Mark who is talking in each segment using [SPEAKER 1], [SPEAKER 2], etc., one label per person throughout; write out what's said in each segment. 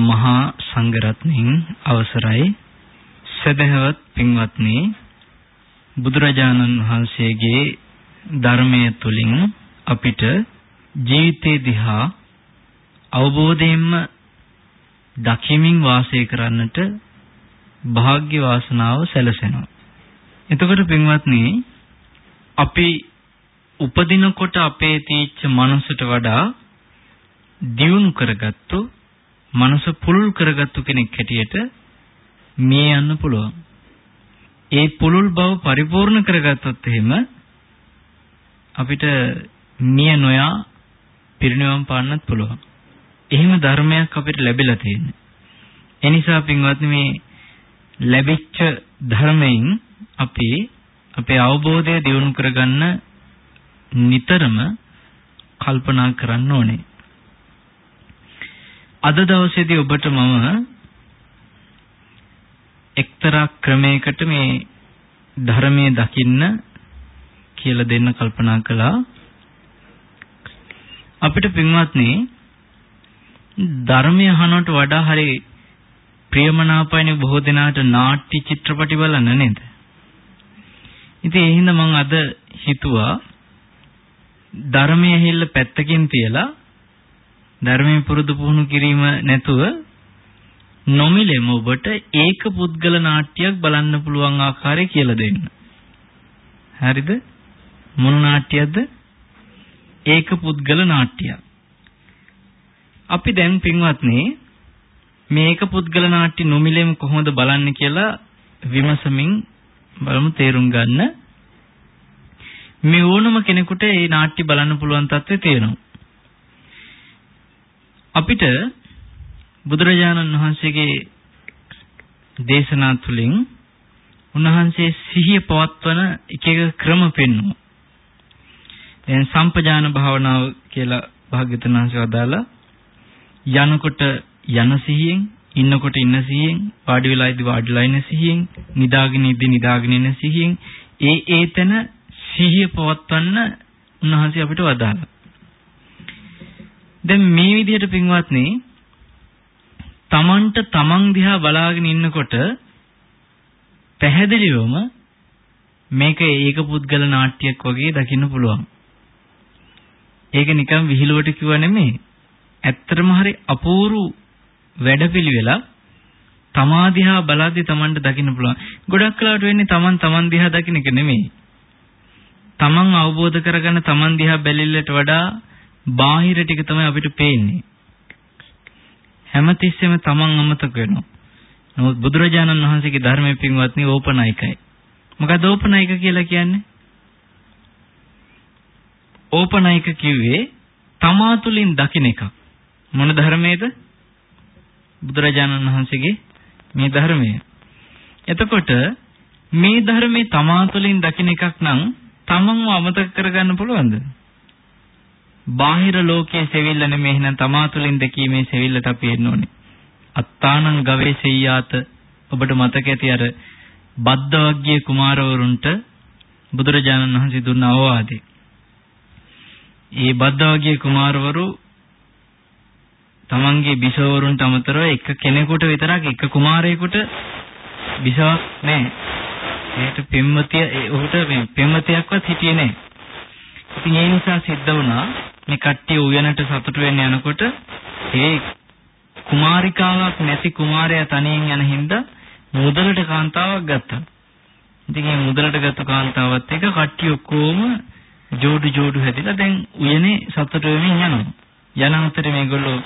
[SPEAKER 1] මහා සංඝරත්නයන් අවසරයි සදහවත් පින්වත්නි බුදුරජාණන් වහන්සේගේ ධර්මයේ තුලින් අපිට ජීවිතේ දිහා අවබෝධයෙන්ම දකිමින් වාසය කරන්නට භාග්‍ය වාසනාව සැලසෙනවා. එතකොට පින්වත්නි අපි උපදිනකොට අපේ තීච්ඡ මනසට වඩා දියුණු කරගත්තු මනස පුරුල් කරගත්තු කෙනෙක් හැටියට මේ යන්න පුළුවන්. ඒ පුරුල් බව පරිපූර්ණ කරගත්තොත් එහෙම අපිට මිය නොයා පිරිනිවන් පාන්නත් පුළුවන්. එහෙම ධර්මයක් අපිට ලැබිලා තියෙනවා. ඒ නිසා පින්වත්නි මේ ලැබිච්ච ධර්මයෙන් අපි අපේ අවබෝධය දියුණු කරගන්න නිතරම කල්පනා කරන්න ඕනේ. අද දවසේදී ඔබට මම එක්තරා ක්‍රමයකට මේ ධර්මයේ දකින්න කියලා දෙන්න කල්පනා කළා. අපිට පින්වත්නි ධර්මය අහනවට වඩා හරි ප්‍රියමනාපයිනේ බොහෝ දෙනාට නාට්‍ය චිත්‍රපටි බලන්න නේද? ඉතින් ඒ හින්දා මම අද හිතුවා ධර්මයේ හිල්ල පැත්තකින් තියලා ධර්මයේ පුරුදු පුහුණු කිරීම නැතුව නොමිලෙම ඔබට ඒක පුද්ගල නාට්‍යයක් බලන්න පුළුවන් ආකාරය කියලා දෙන්න. හරිද? මොන නාට්‍යයක්ද? ඒක පුද්ගල නාට්‍යයක්. අපි දැන් පින්වත්නි මේක පුද්ගල නාට්‍ය නොමිලෙම කොහොමද බලන්නේ කියලා විමසමින් බලමු තේරුම් ගන්න. මේ ඕනම කෙනෙකුට මේ නාට්‍ය බලන්න පුළුවන් තත්ත්වය තියෙනවා. අපිට බුදුරජාණන් වහන්සේගේ දේශනා තුළින් උන්වහන්සේ සිහිය පවත්වන එක එක ක්‍රම පෙන්වනවා. දැන් සම්පජාන භාවනාව කියලා භාග්‍යවතුන් වහන්සේ වදාලා යනකොට යන සිහියෙන් ඉන්නකොට ඉන්න සිහියෙන් වාඩි වෙලා ඉදි වාඩිලා ඉන්න සිහියෙන් නිදාගෙන ඉදි නිදාගෙන ඉන්න සිහියෙන් ඒ ඒතන සිහිය පවත්වන්න උන්වහන්සේ අපිට වදාළා. දැන් මේ විදිහට පින්වත්නි තමන්ට තමන් දිහා බලාගෙන ඉන්නකොට පැහැදිලිවම මේක ඒක පුද්ගල නාට්‍යයක් වගේ දකින්න පුළුවන්. ඒක නිකන් විහිළුවට කිව්ව නෙමෙයි. ඇත්තටම හරි අපූර්ව වැඩපිළිවෙලක් තමා දිහා බලද්දි Tamanට දකින්න පුළුවන්. ගොඩක් කලාවට වෙන්නේ Taman Taman දිහා දකින්න එක නෙමෙයි. Taman අවබෝධ කරගන්න Taman දිහා බැලිල්ලට වඩා බාහිර ටික තමයි අපිට පේන්නේ. හැමතිස්සෙම තමන් අමතක වෙනවා. නමුත් බුදුරජාණන් වහන්සේගේ ධර්මයේ පින්වත්නි ඕපනායිකයි. මොකද ඕපනායික කියලා කියන්නේ? ඕපනායික කිව්වේ තමා තුලින් දකින්න එක. මොන ධර්මයේද? බුදුරජාණන් වහන්සේගේ මේ ධර්මය. එතකොට මේ ධර්මයේ තමා තුලින් දකින්න එකක් නම් තමන්ව අමතක කරගන්න පුළුවන්ද? බාහිර ලෝකයේ සෙවිල්ල නෙමෙයි එහෙනම් තමා තුළින් දැකීමේ සෙවිල්ලට අපි එන්න ඕනේ. අත්තානං ගවේෂෙය්‍යාත ඔබට මතක ඇති අර බද්දවග්ගිය කුමාරවරුන්ට බුදුරජාණන් වහන්සේ දුන්න අවවාදය. ඒ බද්දවග්ගිය කුමාරවරු තමන්ගේ බිසවරුන්ට අමතරව එක කෙනෙකුට විතරක් එක කුමාරයෙකුට බිසවක් නැහැ. ඒකට පෙම්වතිය ඔහුට මේ පෙම්වතියක්වත් හිටියේ නැහැ. ඉතින් ඒ නිසා සිද්ධ වුණා මේ කට්ටිය උයනට සතුටු වෙන්න යනකොට ඒ කුමාරිකාවක් නැති කුමාරයා තනියෙන් යන හින්දා මුදලට කාන්තාවක් ගත්තා. ඉතින් මේ මුදලට ගත්ත කාන්තාවත් එක්ක කට්ටිය ඔක්කොම ජෝඩු ජෝඩු හැදිලා දැන් උයනේ සතුටු වෙමින් යනවා. යන අතරේ මේගොල්ලෝ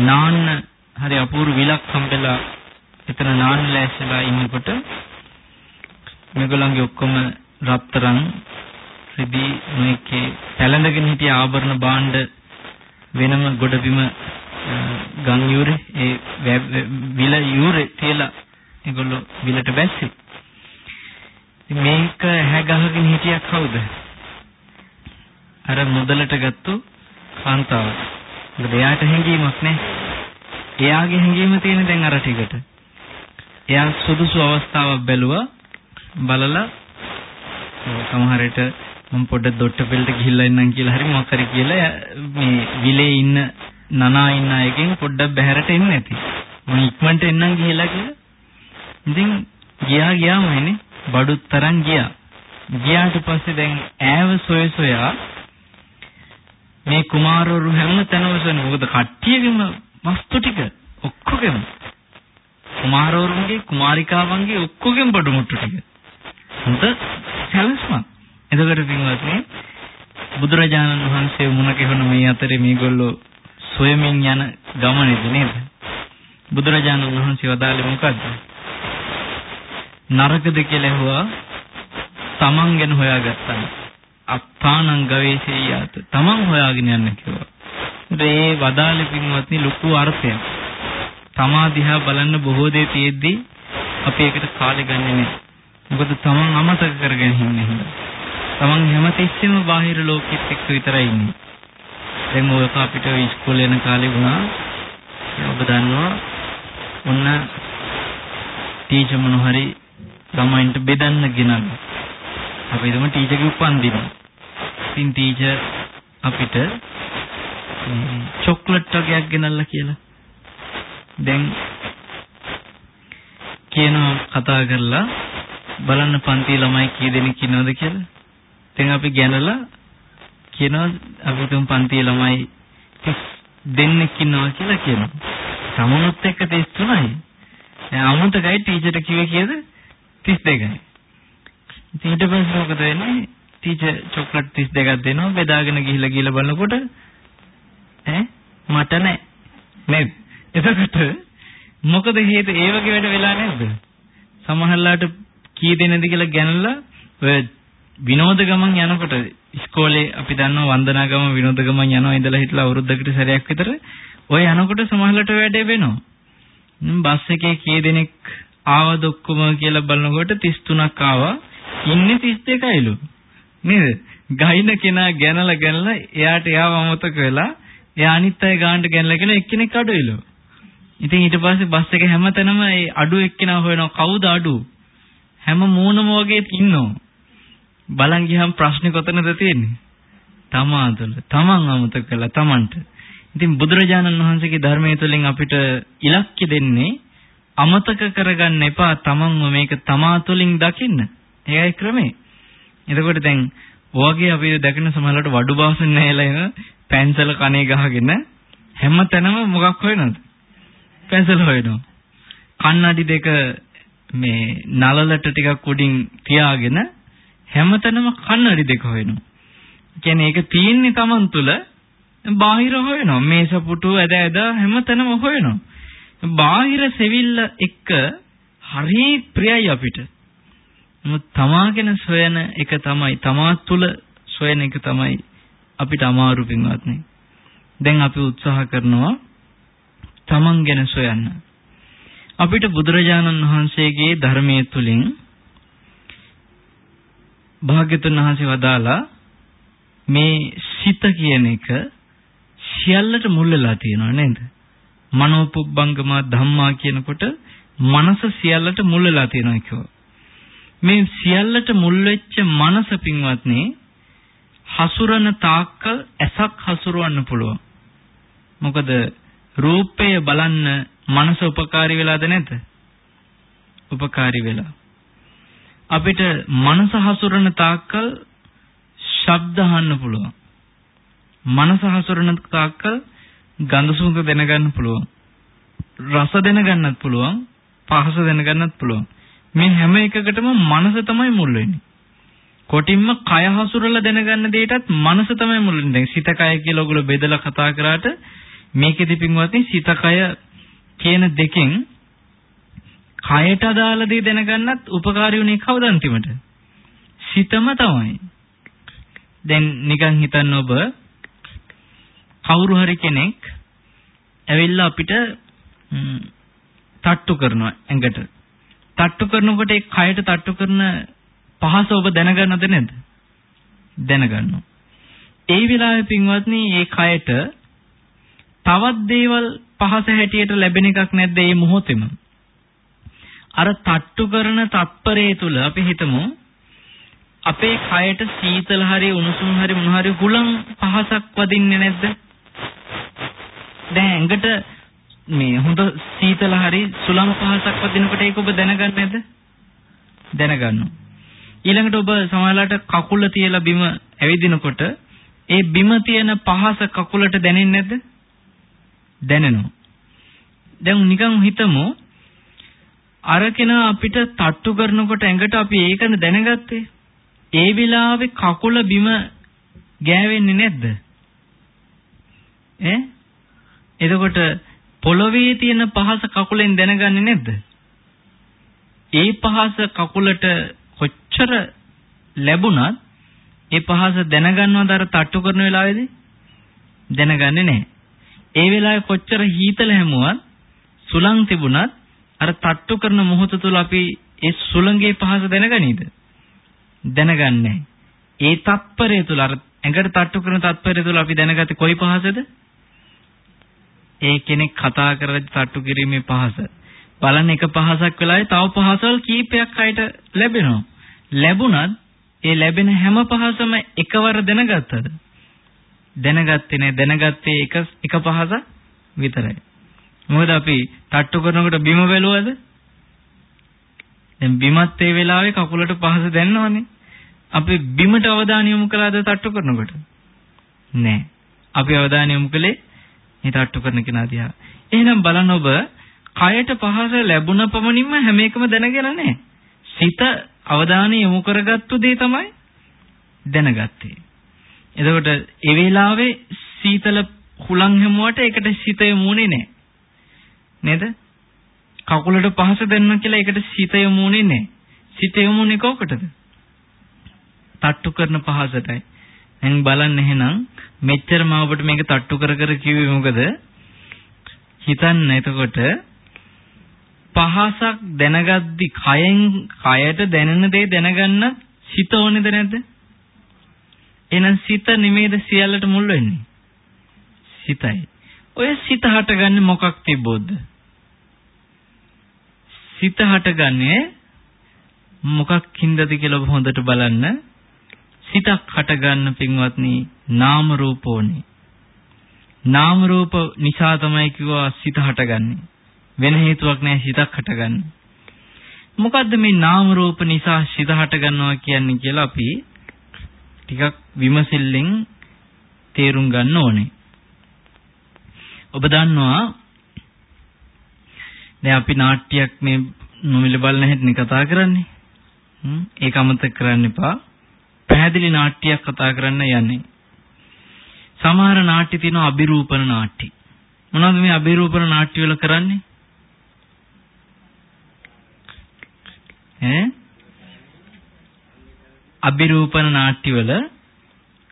[SPEAKER 1] නාන්න හරි අපූර්ව විලක් හම්බෙලා එතන නාන්න ලෑස්තිලා ඉන්නකොට මේගොල්ලන්ගේ ඔක්කොම රත්තරන් රිදී මේකේ පැලඳගෙන හිටිය ආභරණ භාණ්ඩ වෙනම ගොඩබිම ගම් යූරේ ඒ විල යූරේ තියලා ඒගොල්ලෝ විලට බැස්සේ. ඉතින් මේක ඇහැ ගහගෙන හිටියා කවුද? අර මුදලට ගත්තු කාන්තාව. මොකද එයාට හැංගීමක් නැහැ. එයාගේ හැංගීම තියෙන දැන් අර ටිකට. එයා සුදුසු අවස්ථාවක් බැලුවා. බලලා සමහර විට මම පොඩ්ඩක් දොට්ට පෙළට ගිහිල්ලා ඉන්නම් කියලා හරි මොකක් හරි කියලා මේ විලේ ඉන්න නනා ඉන්න අයගෙන් පොඩ්ඩක් බැහැරට එන්න ඇති. මම ඉක්මනට එන්නම් ගිහලා කියලා. ඉතින් ගියා ගියාම එන්නේ බඩුත් තරම් ගියා. ගියාට පස්සේ දැන් ඈව සොය සොයා මේ කුමාරවරු හැම තැනම සොයන මොකද කට්ටියගෙම වස්තු ටික ඔක්කොගෙම කුමාරවරුන්ගේ කුමාරිකාවන්ගේ ඔක්කොගෙම බඩු මුට්ටු ටික. හොඳ සැලස්මක්. එතකොට පින්වත්නි බුදුරජාණන් වහන්සේ මුණ ගැහුණ මේ අතරේ මේගොල්ලෝ සොයමින් යන ගමනේද නේද? බුදුරජාණන් වහන්සේ වදාළේ මොකද්ද? නරකද කියලා ඇහුවා තමන් ගැන හොයාගත්තා. අත්තානං ගවේෂේයාත තමන් හොයාගෙන යන්න කිව්වා. ඒ වදාළේ පින්වත්නි ලොකු අර්ථයක්. තමා දිහා බලන්න බොහෝ දේ තියෙද්දි අපි ඒකට කාලෙ ගන්නෙ නෑ. මොකද තමන් අමතක කරගෙන ඉන්නේ හින්දා. තමන් හැමතිස්සෙම බාහිර ලෝකෙත් එක්ක විතරයි ඉන්නේ. දැන් ඔයක අපිට ඉස්කෝලේ යන කාලේ වුණා ඔබ දන්නවා ඔන්න ටීචර් මොන හරි ළමයින්ට බෙදන්න ගෙනල්ලා. අපි හිතමු ටීචර්ගේ උපන්දින. ඉතින් ටීචර් අපිට චොක්ලට් වර්ගයක් ගෙනල්ලා කියලා. දැන් කියනවා කතා කරලා බලන්න පන්ති ළමයි කී දෙනෙක් ඉන්නවද කියලා. දැන් අපි ගැනලා කියනවා අපි තුන් පන්ති ළමයි දෙන්නෙක් ඉන්නවා කියලා කියනවා. සමුනුත් එක්ක 33යි. දැන් අමුතකයි ටීචර්ට කිව්වේ කීයද? 32යි. ඉතින් ඊට පස්සේ මොකද වෙන්නේ? ටීචර් චොක්ලට් 32ක් දෙනවා බෙදාගෙන ගිහිල්ලා ගිහිල්ලා බලනකොට ඈ මට නෑ. නේද? එතකොට මොකද හේතුව ඒ වගේ වැඩ වෙලා නැද්ද? සමහරලාට කී දෙනෙක්ද කියලා ගැනලා ඔය විනෝද ගමන් යනකොට ඉස්කෝලේ අපි දන්නවා වන්දනා ගම විනෝද ගමන් යනවා ඉඳලා හිටලා අවුරුද්දකට සැරයක් විතර ඔය යනකොට සමහරලාට වැඩේ වෙනවා. බස් එකේ කී දෙනෙක් ආවද ඔක්කොම කියලා බලනකොට 33ක් ආවා. ඉන්නේ 32යිලු. නේද? ගහින කෙනා ගැනලා ගැනලා එයාට එයාව අමතක වෙලා එයා අනිත් අය ගානට ගැනලා කියන එක්කෙනෙක් අඩුයිලු. ඉතින් ඊට පස්සේ බස් එක හැමතැනම ඒ අඩු එක්කෙනා හොයනවා කවුද අඩු? හැම මූණම වගේ ඉන්නවා. බලන් ගියහම ප්‍රශ්නේ කොතනද තියෙන්නේ? තමා තුළ. තමන් අමතක කළා තමන්ට. ඉතින් බුදුරජාණන් වහන්සේගේ ධර්මයේ තුලින් අපිට ඉලක්ක දෙන්නේ අමතක කරගන්න එපා තමන්ව මේක තමා තුළින් දකින්න. ඒකයි ක්‍රමේ. එතකොට දැන් ඔයගේ අපි දැකන සමහරවිට වඩු බාසන් නැහැලා එන පැන්සල කනේ ගහගෙන හැම තැනම මොකක් හොයනවද? පැන්සල් හොයනවා. කන්නඩි දෙක මේ නලලට ටිකක් උඩින් තියාගෙන හැමතැනම කන්නඩි දෙක හොයනවා. කියන්නේ ඒක තියෙන්නේ Taman තුල බාහිර හොයනවා. මේස පුටු ඇද ඇද හැමතැනම හොයනවා. බාහිර සෙවිල්ල එක්ක හරි ප්‍රියයි අපිට. නමුත් තමාගෙන සොයන එක තමයි තමා තුල සොයන එක තමයි අපිට අමාරු පින්වත්නි. දැන් අපි උත්සාහ කරනවා තමන් ගැන සොයන්න. අපිට බුදුරජාණන් වහන්සේගේ ධර්මයේ තුලින් භාග්‍යතුන් වහන්සේ වදාලා මේ සිත කියන එක සියල්ලට මුල් වෙලා තියෙනවා නේද? මනෝපුබ්බංගම ධම්මා කියනකොට මනස සියල්ලට මුල් වෙලා තියෙනවා කියෝ. මේ සියල්ලට මුල් වෙච්ච මනස පින්වත්නි හසුරන තාක්කල් ඇසක් හසුරවන්න පුළුවන්. මොකද රූපය බලන්න මනස උපකාරී වෙලාද නැද්ද? උපකාරී වෙලා. අපිට මනස හසුරන තාක්කල් ශබ්ද අහන්න පුළුවන්. මනස හසුරන තාක්කල් ගඳ සුවඳ දැනගන්න පුළුවන්. රස දැනගන්නත් පුළුවන්. පහස දැනගන්නත් පුළුවන්. මේ හැම එකකටම මනස තමයි මුල් වෙන්නේ. කොටින්ම කය හසුරලා දැනගන්න දෙයටත් මනස තමයි මුල් වෙන්නේ. දැන් සිත කය කියලා ඔයගොල්ලෝ බෙදලා කතා කරාට මේකෙදි පින්වත්නි සිත කය කියන දෙකෙන් කයට අදාළ දේ දැනගන්නත් උපකාරී වුණේ කවුද අන්තිමට? සිතම තමයි. දැන් නිකන් හිතන්න ඔබ කවුරු හරි කෙනෙක් ඇවිල්ලා අපිට තට්ටු කරනවා ඇඟට. තට්ටු කරනකොට ඒ කයට තට්ටු කරන පහස ඔබ දැනගන්නද නැද්ද? දැනගන්නවා. ඒ වෙලාවේ පින්වත්නි මේ කයට තවත් දේවල් පහස හැටියට ලැබෙන එකක් නැද්ද මේ මොහොතේම? අර තට්ටු කරන තත්පරේ තුල අපි හිතමු අපේ කයට සීතල හරි උණුසුම් හරි මොන හරි හුලං පහසක් වදින්නේ නැද්ද? දැන් ඇඟට මේ හොඳ සීතල හරි සුළං පහසක් වදිනකොට ඒක ඔබ දැනගන්නේ නැද්ද? දැනගන්නවා. ඊළඟට ඔබ සමහරලාට කකුල තියලා බිම ඇවිදිනකොට ඒ බිම තියෙන පහස කකුලට දැනෙන්නේ නැද්ද? දැනෙනවා. දැන් නිකන් හිතමු අරගෙන අපිට තට්ටු කරනකොට ඇඟට අපි ඒකනේ දැනගත්තේ. ඒ වෙලාවේ කකුල බිම ගෑවෙන්නේ නැද්ද? ඈ? එතකොට පොළවේ තියෙන පහස කකුලෙන් දැනගන්නේ නැද්ද? ඒ පහස කකුලට කොච්චර ලැබුණත් ඒ පහස දැනගන්නවද අර තට්ටු කරන වෙලාවේදී? දැනගන්නේ නැහැ. ඒ වෙලාවේ කොච්චර හීතල හැමුවත් සුළං තිබුණත් අර තට්ටු කරන මොහොත තුල අපි ඒ සුළඟේ පහස දැනගනීද? දැනගන්නේ ඒ තත්පරය තුල අර ඇඟට තට්ටු කරන තත්පරය තුල අපි දැනගත්තේ කොයි පහසද? ඒ කෙනෙක් කතා කරද්දී තට්ටු කිරීමේ පහස. බලන්න එක පහසක් වෙලාවේ තව පහසවල් කීපයක් අයට ලැබෙනවා. ලැබුණත් ඒ ලැබෙන හැම පහසම එකවර දැනගත්තද? දැනගත්තේ නෑ දැනගත්තේ එක එක පහසක් විතරයි. මොකද අපි තට්ටු කරනකොට බිම බැලුවද? දැන් බිමත් ඒ වෙලාවේ කකුලට පහස දැනනවනේ. අපි බිමට අවධානය යොමු කළාද තට්ටු කරනකොට? නෑ. අපි අවධානය යොමු කළේ මේ තට්ටු කරන කෙනා දිහා. එහෙනම් බලන්න ඔබ කයට පහස ලැබුණ පමණින්ම හැම එකම දැනගෙන නැහැ. සිත අවධානය යොමු කරගත්තු දේ තමයි දැනගත්තේ. එතකොට ඒ වෙලාවේ සීතල හුලං හැමුවට ඒකට සිත යමුනේ නැහැ. නේද? කකුලට පහස දෙන්න කියලා ඒකට සිත යමුනේ නැහැ. සිත යමුනේ කොකටද? තට්ටු කරන පහසටයි. දැන් බලන්න එහෙනම් මෙච්චර මම ඔබට මේක තට්ටු කර කර කිව්වේ මොකද? හිතන්න එතකොට පහසක් දැනගද්දි කයෙන් කයට දැනෙන දේ දැනගන්න සිත ඕනේද නැද්ද? එහෙනම් සිත නිමේද සියල්ලට මුල් වෙන්නේ. සිතයි. ඔය සිත හටගන්නේ මොකක් තිබ්බොත්ද? සිත හටගන්නේ මොකක් හින්දාද කියලා ඔබ හොඳට බලන්න. සිතක් හටගන්න පින්වත්නි නාම රූපෝනේ. නාම රූප නිසා තමයි කිව්වා සිත හටගන්නේ. වෙන හේතුවක් නැහැ සිතක් හටගන්නේ. මොකද්ද මේ නාම රූප නිසා සිත හටගන්නවා කියන්නේ කියලා අපි ටිකක් විමසිල්ලෙන් තේරුම් ගන්න ඕනේ. ඔබ දන්නවා දැන් අපි නාට්‍යයක් මේ නොමිල බලන හැටිනේ කතා කරන්නේ. ඒක අමතක කරන්න එපා. පැහැදිලි නාට්‍යයක් කතා කරන්න යන්නේ. සමහර නාට්‍ය තියෙනවා අභිරූපන නාට්‍ය. මොනවද මේ අභිරූපන නාට්‍ය වල කරන්නේ? ඈ අභිරූපන නාට්‍ය වල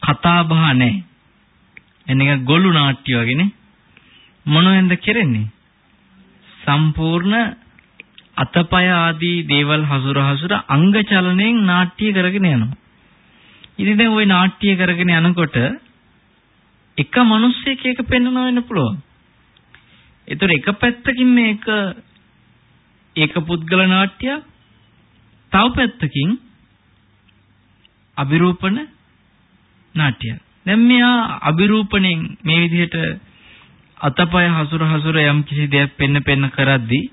[SPEAKER 1] කතා බහ නැහැ. එනික ගොළු නාට්‍ය වගේනේ. මොනවෙන්ද කරන්නේ? සම්පූර්ණ අතපය ආදී දේවල් හසුර හසුර අංග චලනයෙන් නාට්‍ය කරගෙන යනවා. ඉතින් දැන් ওই නාට්‍ය කරගෙන යනකොට එක මිනිස්සෙක් එක පෙන්වන වෙන්න පුළුවන්. ඒතර එක පැත්තකින් මේක ඒක පුද්ගල නාට්‍යයක් තව පැත්තකින් අභිරූපණ නාට්‍යයක්. දැන් මෙයා අභිරූපණයෙන් මේ විදිහට අතපය හසුර හසුර යම් කිසි දෙයක් පෙන්න පෙන්න කරද්දී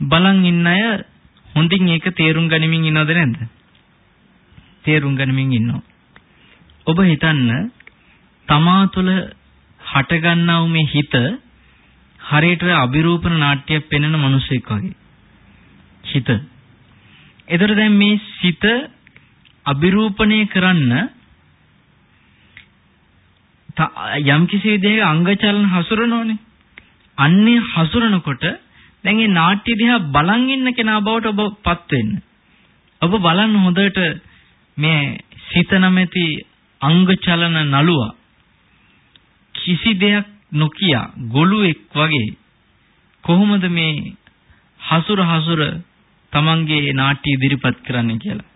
[SPEAKER 1] බලන් ඉන්න අය හොඳින් ඒක තේරුම් ගනිමින් ඉනවද නැද්ද? තේරුම් ගනිමින් ඉන්නවා. ඔබ හිතන්න තමා තුළ හටගන්නා වූ මේ හිත හරියට අභිරූපන නාට්‍යයක් පෙන්වන මිනිසෙක් වගේ. හිත. ඒතර දැන් මේ සිත අභිරූපණය කරන්න යම් කිසි විදිහක අංග චලන හසුරනෝනේ. අන්නේ හසුරනකොට දැන් මේ නාට්‍ය දිහා බලන් ඉන්න කෙනා බවට ඔබපත් වෙන්න. ඔබ බලන්න හොඳට මේ සිත නැමැති අංග චලන නළුවා කිසි දෙයක් නොකිය ගොළුෙක් වගේ කොහොමද මේ හසුර හසුර තමන්ගේ නාට්‍ය ඉදිරිපත් කරන්න කියලා.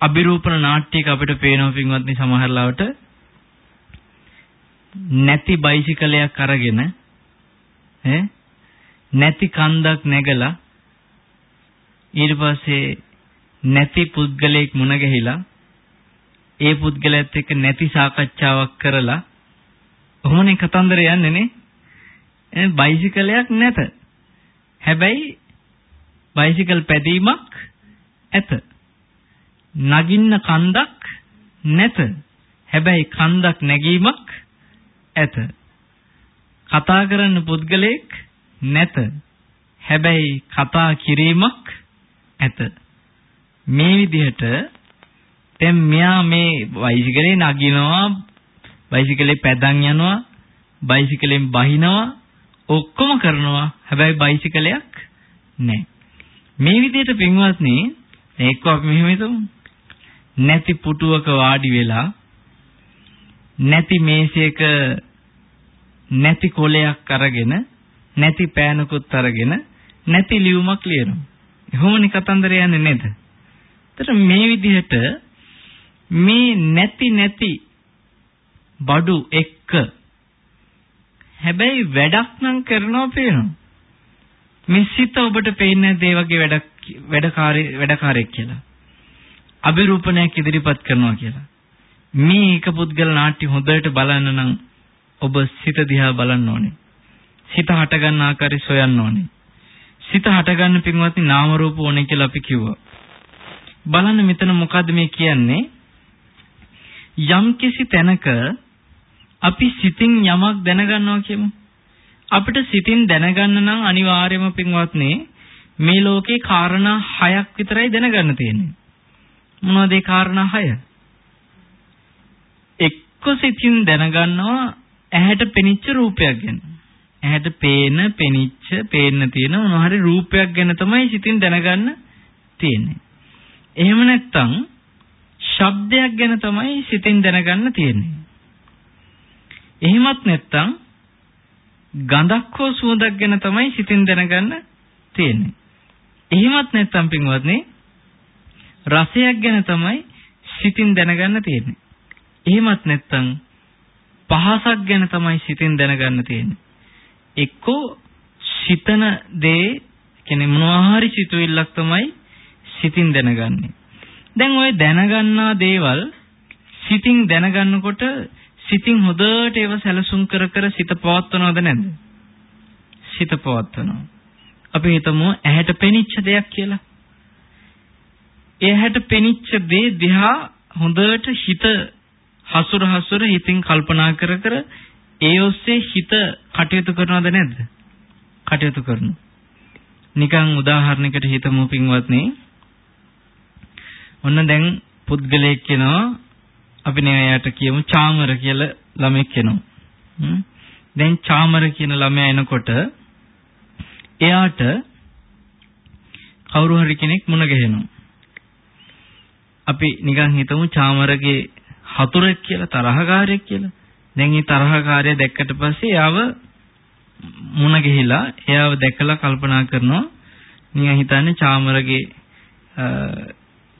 [SPEAKER 1] අභිරූපන නාට්‍යයක අපිට පේනවා පින්වත්නි සමහරලාවට නැති බයිසිකලයක් අරගෙන ඈ නැති කන්දක් නැගලා ඊට පස්සේ නැති පුද්ගලයෙක් මුණ ගැහිලා ඒ පුද්ගලයාත් එක්ක නැති සාකච්ඡාවක් කරලා ඔහොමනේ කතන්දර යන්නේ නේ. බයිසිකලයක් නැත. හැබැයි බයිසිකල් පැදීමක් ඇත. නගින්න කන්දක් නැත. හැබැයි කන්දක් නැගීමක් ඇත. කතා කරන්න පුද්ගලයෙක් නැත. හැබැයි කතා කිරීමක් ඇත. මේ විදිහට දැන් මෙයා මේ බයිසිකලේ නගිනවා බයිසිකලේ පැදන් යනවා බයිසිකලෙන් බහිනවා ඔක්කොම කරනවා. හැබැයි බයිසිකලයක් නැහැ මේ විදිහට පින්වත්නි එක්ක අපි මෙහෙම හිතමු. නැති පුටුවක වාඩි වෙලා නැති මේසයක නැති කොලයක් අරගෙන නැති පෑනකුත් අරගෙන නැති ලියුමක් ලියනවා. එහෙමනේ කතන්දර යන්නේ නේද? ඒතර මේ විදිහට මේ නැති නැති බඩු එක්ක හැබැයි වැඩක් නම් කරනවා පේනවා. මේ සිත ඔබට පේන්නේ නැද්ද ඒ වගේ වැඩක් වැඩකාරී වැඩකාරයෙක් කියලා. අභිරූපණයක් ඉදිරිපත් කරනවා කියලා. මේ එක පුද්ගල නාට්‍ය හොඳට බලන්න නම් ඔබ සිත දිහා බලන්න ඕනේ. සිත හටගන්න ආකාරය සොයන්න ඕනේ. සිත හටගන්න පින්වත්නි නාම රූප ඕනේ කියලා අපි කිව්වා. බලන්න මෙතන මොකද්ද මේ කියන්නේ? යම් කිසි තැනක අපි සිතින් යමක් දැනගන්නවා කියමු. අපිට සිතින් දැනගන්න නම් අනිවාර්යයෙන්ම පින්වත්නි මේ ලෝකේ කාරණා හයක් විතරයි දැනගන්න තියෙන්නේ. මොනවද ඒ කාරණා හය? එක්ක සිතින් දැනගන්නවා ඇහැට පෙනිච්ච රූපයක් ගැන. ඇහැට පේන, පෙනිච්ච, පේන්න තියෙන මොන හරි රූපයක් ගැන තමයි සිතින් දැනගන්න තියෙන්නේ. එහෙම නැත්නම් ශබ්දයක් ගැන තමයි සිතින් දැනගන්න තියෙන්නේ. එහෙමත් නැත්නම් ගඳක් හෝ සුවඳක් ගැන තමයි සිතින් දැනගන්න තියෙන්නේ. එහෙමත් නැත්නම් පින්වත්නි රසයක් ගැන තමයි සිතින් දැනගන්න තියෙන්නේ. එහෙමත් නැත්නම් පහසක් ගැන තමයි සිතින් දැනගන්න තියෙන්නේ. එක්කෝ සිතන දේ කියන්නේ මොනවා හරි සිතුවිල්ලක් තමයි සිතින් දැනගන්නේ. දැන් ওই දැනගන්නා දේවල් සිතින් දැනගන්නකොට සිතින් හොඳට ඒව සැලසුම් කර කර සිත පවත්වනවද නැද්ද? සිත පවත්වනවා. අපි හිතමු ඇහැට පෙනිච්ච දෙයක් කියලා. ඒ ඇහැට පෙනිච්ච දේ දිහා හොඳට හිත හසුර හසුර හිතින් කල්පනා කර කර ඒ ඔස්සේ හිත කටයුතු කරනවද නැද්ද? කටයුතු කරනවා. නිකන් උදාහරණයකට හිතමු පින්වත්නි. ඔන්න දැන් පුද්ගලයෙක් කෙනා අපි නෙවෙයියට කියමු චාමර කියලා ළමෙක් කෙනා. දැන් චාමර කියන ළමයා එනකොට එයාට කවුරු හරි කෙනෙක් මුණ ගැහෙනවා. අපි නිකන් හිතමු චාමරගේ හතුරෙක් කියලා තරහකාරයෙක් කියලා. දැන් මේ තරහකාරය දැක්කට පස්සේ යාව මුණ ගිහිලා එයාව දැකලා කල්පනා කරනවා නිකන් හිතන්නේ චාමරගේ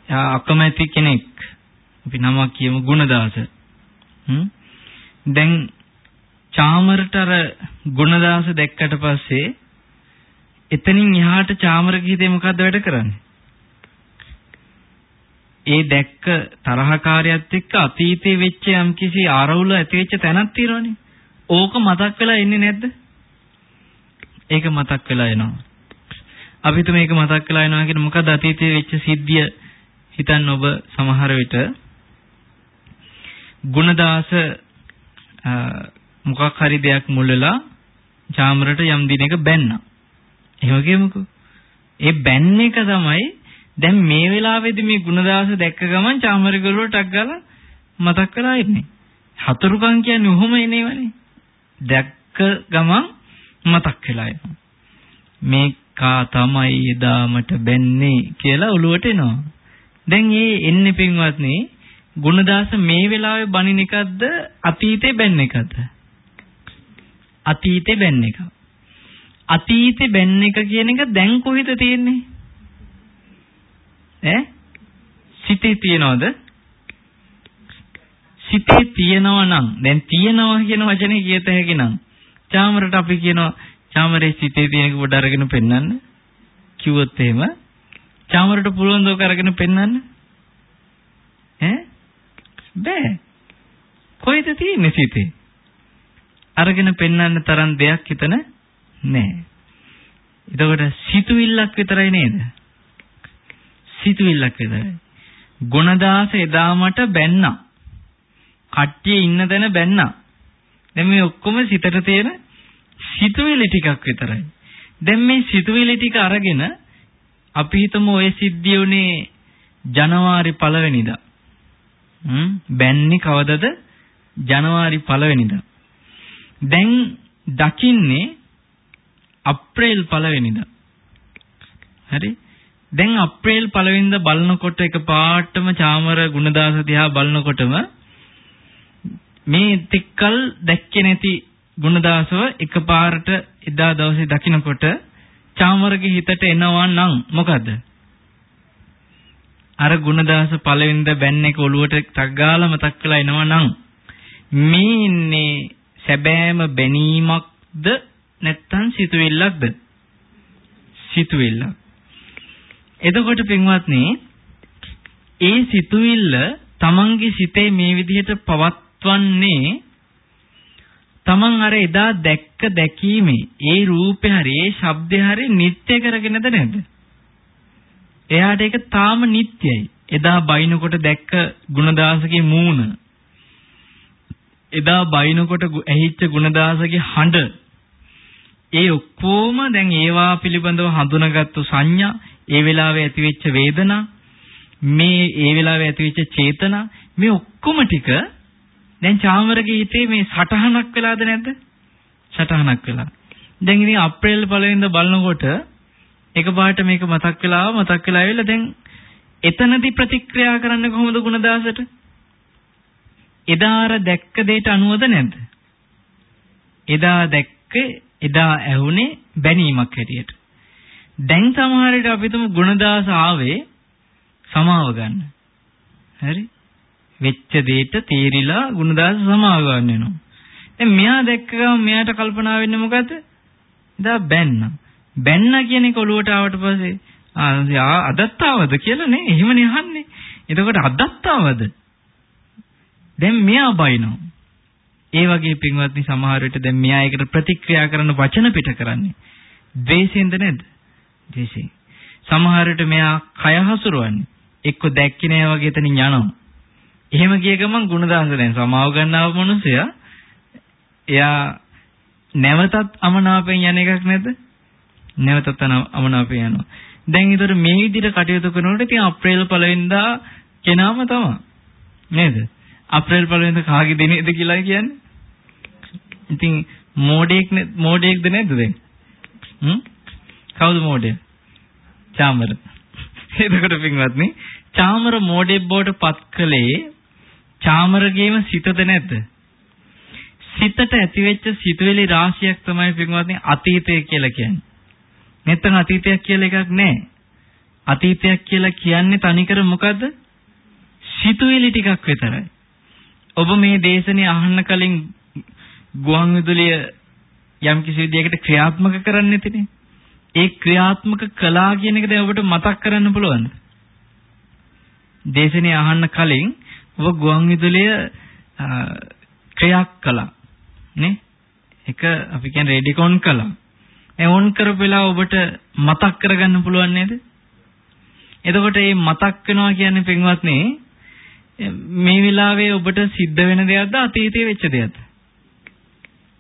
[SPEAKER 1] අකමැති කෙනෙක්. අපි නමක් කියමු ගුණදාස. හ්ම් දැන් චාමරට අර ගුණදාස දැක්කට පස්සේ එතනින් එහාට චාමරගේ හිතේ මොකද්ද වැඩ කරන්නේ? ඒ දැක්ක තරහකාරයත් එක්ක අතීතේ වෙච්ච යම්කිසි ආරවුල ඇති වෙච්ච තැනක් තියෙනවනේ. ඕක මතක් වෙලා එන්නේ නැද්ද? ඒක මතක් වෙලා එනවා. අපි හිතමු මේක මතක් වෙලා එනවා කියන්නේ මොකද අතීතයේ වෙච්ච සිද්ධිය හිතන්න ඔබ සමහර විට ගුණදාස මොකක් හරි දෙයක් මුල්ලලා චාමරට යම් දිනක බැන්නා. එහෙම කියමුකෝ. ඒ බැන්න එක තමයි දැන් මේ වෙලාවේදී මේ ගුණදාස දැක්ක ගමන් චාමරගලුව ටක් ගාලා මතක් කරලා ඉන්නේ. හතුරුකම් කියන්නේ ඔහොම එනේවනේ. දැක්ක ගමන් මතක් වෙලා එනවා. මේකා තමයි එදාමට බැන්නේ කියලා ඔලුවට එනවා. දැන් මේ එන්නේ පින්වත්නි ගුණදාස මේ වෙලාවේ බණින එකක්ද අතීතේ බැන්න එකක්ද? අතීතේ බැන්න එකක්. අතීතේ බැන්න එක කියන එක දැන් කොහෙද තියෙන්නේ? ඈ? සිතේ තියනවද? සිතේ තියනවා නම්. දැන් තියනවා කියන වචනේ කියත හැකි නම්. චාමරට අපි කියනවා චාමරේ සිතේ තියෙනක පොඩ අරගෙන පෙන්වන්න කිව්වොත් එහෙම චාමරට පුළුවන් දෝක අරගෙන පෙන්වන්න ඈ? බෑ. කොහෙද තියෙන්නේ සිතේ? අරගෙන පෙන්වන්න තරම් දෙයක් හිතන නෑ. එතකොට සිතුවිල්ලක් විතරයි නේද? සිතුවිල්ලක් විතරයි ගුණදාස එදා මට බැන්නා කට්ටිය ඉන්න තැන බැන්නා දැන් මේ ඔක්කොම සිතට තියෙන සිතුවිලි ටිකක් විතරයි දැන් මේ සිතුවිලි ටික අරගෙන අපි හිතමු ඔය සිද්ධිය උනේ ජනවාරි 1 වෙනිදා. හ්ම් බැන්නේ කවදද? ජනවාරි 1 වෙනිදා. දැන් දකින්නේ අප්‍රේල් 1 වෙනිදා. හරි? දැන් අප්‍රේල් 1 වෙනිදා බලනකොට එකපාරටම චාමර ගුණදාස දිහා බලනකොටම මේ තික්කල් දැක්කේ නැති ගුණදාසව එකපාරට එදා දවසේ දකින්නකොට චාමරගේ හිතට එනවා නම් මොකද? අර ගුණදාස පළවෙනිද බැන්න එක ඔළුවට තග්ගාලා මතක් වෙලා එනවා නම් මේ ඉන්නේ සැබෑම බැනීමක්ද නැත්නම් සිතුවිල්ලක්ද? සිතුවිල්ලක්. එතකොට පින්වත්නි ඒ සිතුවිල්ල තමන්ගේ සිතේ මේ විදිහට පවත්වන්නේ තමන් අර එදා දැක්ක දැකීමේ ඒ රූපේ හරි ඒ ශබ්දේ හරි නිත්‍ය කරගෙනද නැද්ද? එයාට ඒක තාම නිත්‍යයි. එදා බයිනකොට දැක්ක ගුණදාසගේ මූණ එදා බයිනකොට ඇහිච්ච ගුණදාසගේ හඬ ඒ ඔක්කොම දැන් ඒවා පිළිබඳව හඳුනාගත්තු සංඥා ඒ වෙලාවේ ඇතිවෙච්ච වේදනා මේ ඒ වෙලාවේ ඇතිවෙච්ච චේතනා මේ ඔක්කොම ටික දැන් චාමරගේ හිතේ මේ සටහනක් වෙලාද නැද්ද? සටහනක් වෙලා. දැන් ඉතින් අප්‍රේල් පළවෙනිදා බලනකොට එකපාරට මේක මතක් වෙලා මතක් වෙලා ඇවිල්ලා දැන් එතනදී ප්‍රතික්‍රියා කරන්න කොහොමද ගුණදාසට? එදා අර දැක්ක දෙයට අනුවද නැද්ද? එදා දැක්ක එදා ඇහුනේ බැනීමක් හැටියට. දැන් සමහර විට අපි තුමු ගුණදාස ආවේ සමාව ගන්න. හරි? වෙච්ච දෙයට තීරිලා ගුණදාස සමාව ගන්න වෙනවා. දැන් මෙයා දැක්ක ගමන් මෙයාට කල්පනා වෙන්නේ මොකද? ඉතින් බැන්න. බැන්න කියන එක ඔලුවට ආවට පස්සේ ආ අදත්තාවද කියලා නේ එහෙමනේ අහන්නේ. එතකොට අදත්තාවද? දැන් මෙයා බයිනවා. ඒ වගේ පින්වත්නි සමහර විට දැන් මෙයා ඒකට ප්‍රතික්‍රියා කරන වචන පිට කරන්නේ. ද්වේෂයෙන්ද නැද්ද? ද්වේෂයෙන්. සමහර විට මෙයා කය හසුරවන්නේ. එක්ක දැක්කේ නෑ වගේ එතනින් යනවා. එහෙම ගිය ගමන් ගුණදාස දැන් සමාව ගන්නව මිනිසයා එයා නැවතත් අමනාපෙන් යන එකක් නැද්ද? නැවතත් අමනාපෙන් යනවා. දැන් ඊතර මේ විදිහට කටයුතු කරනකොට ඉතින් අප්‍රේල් පළවෙනිදා කෙනාම තමයි. නේද? අප්‍රේල් පළවෙනිදා කාගේ දිනේද කියලා කියන්නේ? ඉතින් මෝඩෙක් මෝඩෙක්ද නැද්ද දැන්? හ්ම්? කවුද මෝඩය? චාමර. එතකොට පින්වත්නි, චාමර මෝඩෙක් බවට පත් කළේ චාමරගේම සිතද නැද්ද? සිතට ඇතිවෙච්ච සිතුවිලි රාශියක් තමයි පින්වත්නි අතීතය කියලා කියන්නේ. නැත්නම් අතීතයක් කියලා එකක් නැහැ. අතීතයක් කියලා කියන්නේ තනිකර මොකද්ද? සිතුවිලි ටිකක් විතරයි. ඔබ මේ දේශනේ අහන්න කලින් ගුවන් විදුලිය යම් කිසි විදියකට ක්‍රියාත්මක කරන්න නැතිනේ. ඒ ක්‍රියාත්මක කළා කියන එක දැන් ඔබට මතක් කරන්න පුළුවන්ද? දේශනේ අහන්න කලින් ඔබ ගුවන් විදුලිය ක්‍රියාක් කළා. නේ? එක අපි කියන්නේ රේඩිකෝන් කළා. ඒ ඔන් කරපු වෙලාව ඔබට මතක් කරගන්න පුළුවන් නේද? එතකොට මේ මතක් වෙනවා කියන්නේ පින්වත්නි මේ වෙලාවේ ඔබට සිද්ධ වෙන දෙයක්ද අතීතයේ වෙච්ච දෙයක්ද?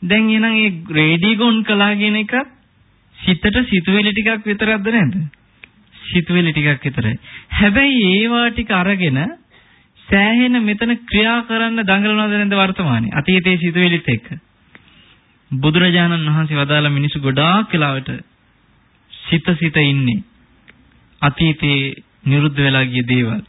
[SPEAKER 1] දැන් එහෙනම් මේ රේඩිකෝන් කළා කියන එක සිතට සිතුවිලි ටිකක් විතරක්ද නැද්ද? සිතුවිලි ටිකක් විතරයි. හැබැයි ඒවා ටික අරගෙන සෑහෙන මෙතන ක්‍රියා කරන්න දඟලනවද නැද්ද වර්තමානයේ අතීතයේ සිතුවිලිත් එක්ක බුදුරජාණන් වහන්සේ වදාළ මිනිස්සු ගොඩාක් වෙලාවට සිත සිත ඉන්නේ අතීතයේ නිරුද්ධ වෙලා ගිය දේවල්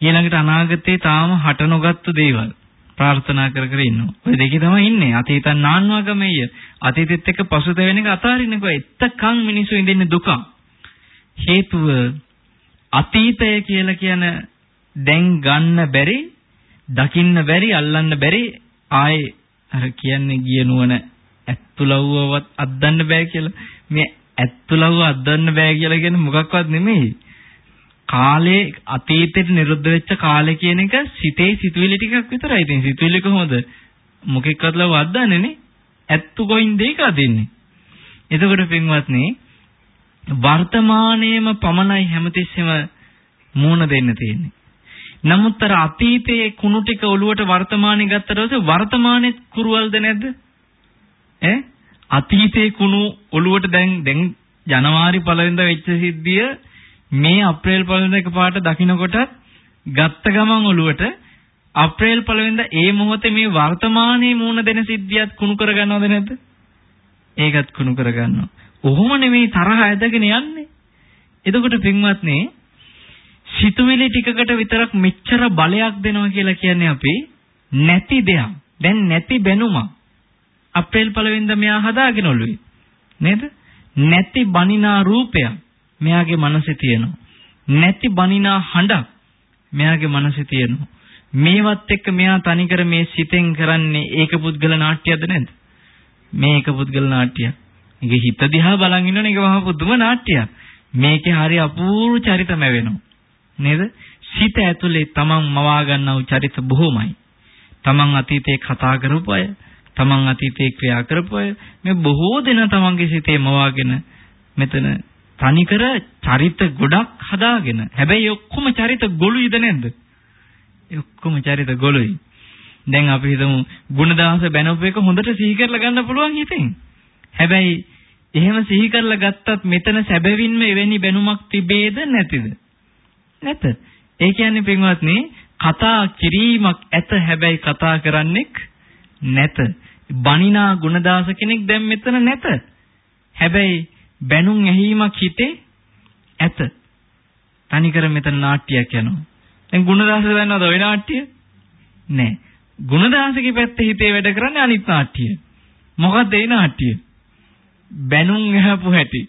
[SPEAKER 1] ඊළඟට අනාගතේ තාම හට නොගත්තු දේවල් ප්‍රාර්ථනා කර කර ඉන්නවා. ඔය දෙකේ තමයි ඉන්නේ. අතීතන් නාන්වාගමෙය. අතීතෙත් එක්ක පසුතැවෙන එක අතාරින්නකෝ. එත්තකන් මිනිස්සු ඉඳින්නේ දුක. හේතුව අතීතය කියලා කියන දැන් ගන්න බැරි, දකින්න බැරි, අල්ලන්න බැරි ආයේ අර කියන්නේ ගිය නුවණ ඇත්තුලව්වවත් අද්දන්න බෑ කියලා. මේ ඇත්තුලව්ව අද්දන්න බෑ කියලා කියන්නේ මොකක්වත් නෙමෙයි. කාලේ අතීතයට නිරුද්ධ වෙච්ච කාලය කියන එක සිතේ සිතුවිලි ටිකක් විතරයි. ඉතින් සිතුවිලි කොහොමද මොකෙක්වත් ලව අද්දන්නේ නේ? ඇත්තු කොයින්ද ඒක අදින්නේ? එතකොට පින්වත්නි වර්තමානයේම පමණයි හැමතිස්සෙම මූණ දෙන්න තියෙන්නේ. නමුත් අර අතීතයේ කුණු ටික ඔලුවට වර්තමානයේ ගත්තට පස්සේ වර්තමානයේ කුරුවල්ද නැද්ද? ඈ අතීතයේ කුණු ඔලුවට දැන් දැන් ජනවාරි පළවෙනිදා වෙච්ච සිද්ධිය මේ අප්‍රේල් පළවෙනිදා එකපාරට දකින්නකොට ගත්ත ගමන් ඔලුවට අප්‍රේල් පළවෙනිදා ඒ මොහොතේ මේ වර්තමානයේ මූණ දෙන සිද්ධියත් කුණු කරගන්නවද නැද්ද? ඒකත් කුණු කරගන්නවා. ඔහොම නෙමෙයි තරහ ඇදගෙන යන්නේ. එතකොට පින්වත්නි සිතුවිලි ටිකකට විතරක් මෙච්චර බලයක් දෙනවා කියලා කියන්නේ අපි නැති දෙයක්. දැන් නැති බැනුමක්. අප්‍රේල් පළවෙනිදා මෙයා හදාගෙන ඔළුවේ. නේද? නැති බනිනා රූපයක් මෙයාගේ මනසේ තියෙනවා. නැති බනිනා හඬක් මෙයාගේ මනසේ තියෙනවා. මේවත් එක්ක මෙයා තනිකර මේ සිතෙන් කරන්නේ ඒක පුද්ගල නාට්‍යයක්ද නැද්ද? මේ ඒක පුද්ගල නාට්‍යයක්. ඒක හිත දිහා බලන් ඉන්නවනේ ඒක මහා පුදුම නාට්‍යයක්. මේකේ හරි අපූර්ව චරිතම වෙනවා. නේද? සිත ඇතුලේ තමන් මවා ගන්නව චරිත බොහොමයි. තමන් අතීතේ කතා කරපු අය, තමන් අතීතේ ක්‍රියා කරපු අය මේ බොහෝ දෙනා තමන්ගේ සිතේ මවාගෙන මෙතන තනිකර චරිත ගොඩක් හදාගෙන හැබැයි ඔක්කොම චරිත ගොළුයිද නැද්ද? ඔක්කොම චරිත ගොළුයි. දැන් අපි හිතමු ගුණදාස බැනපු එක හොඳට සිහි කරලා ගන්න පුළුවන් හිතෙන්. හැබැයි එහෙම සිහි කරලා ගත්තත් මෙතන සැබවින්ම එවැනි බැනුමක් තිබේද නැතිද? නැත. ඒ කියන්නේ පින්වත්නි කතා කිරීමක් ඇත හැබැයි කතා කරන්නෙක් නැත. බණිනා ගුණදාස කෙනෙක් දැන් මෙතන නැත. හැබැයි බැනුම් ඇහිීමක් හිතේ ඇත. තනිකර මෙතන නාට්‍යයක් යනවා. දැන් ගුණදාස දන්නවද ওই නාට්‍ය? නෑ. ගුණදාසගේ පැත්තේ හිතේ වැඩ කරන්නේ අනිත් නාට්‍ය. මොකක්ද ඒ නාට්‍ය? බැනුම් ඇහපු හැටි.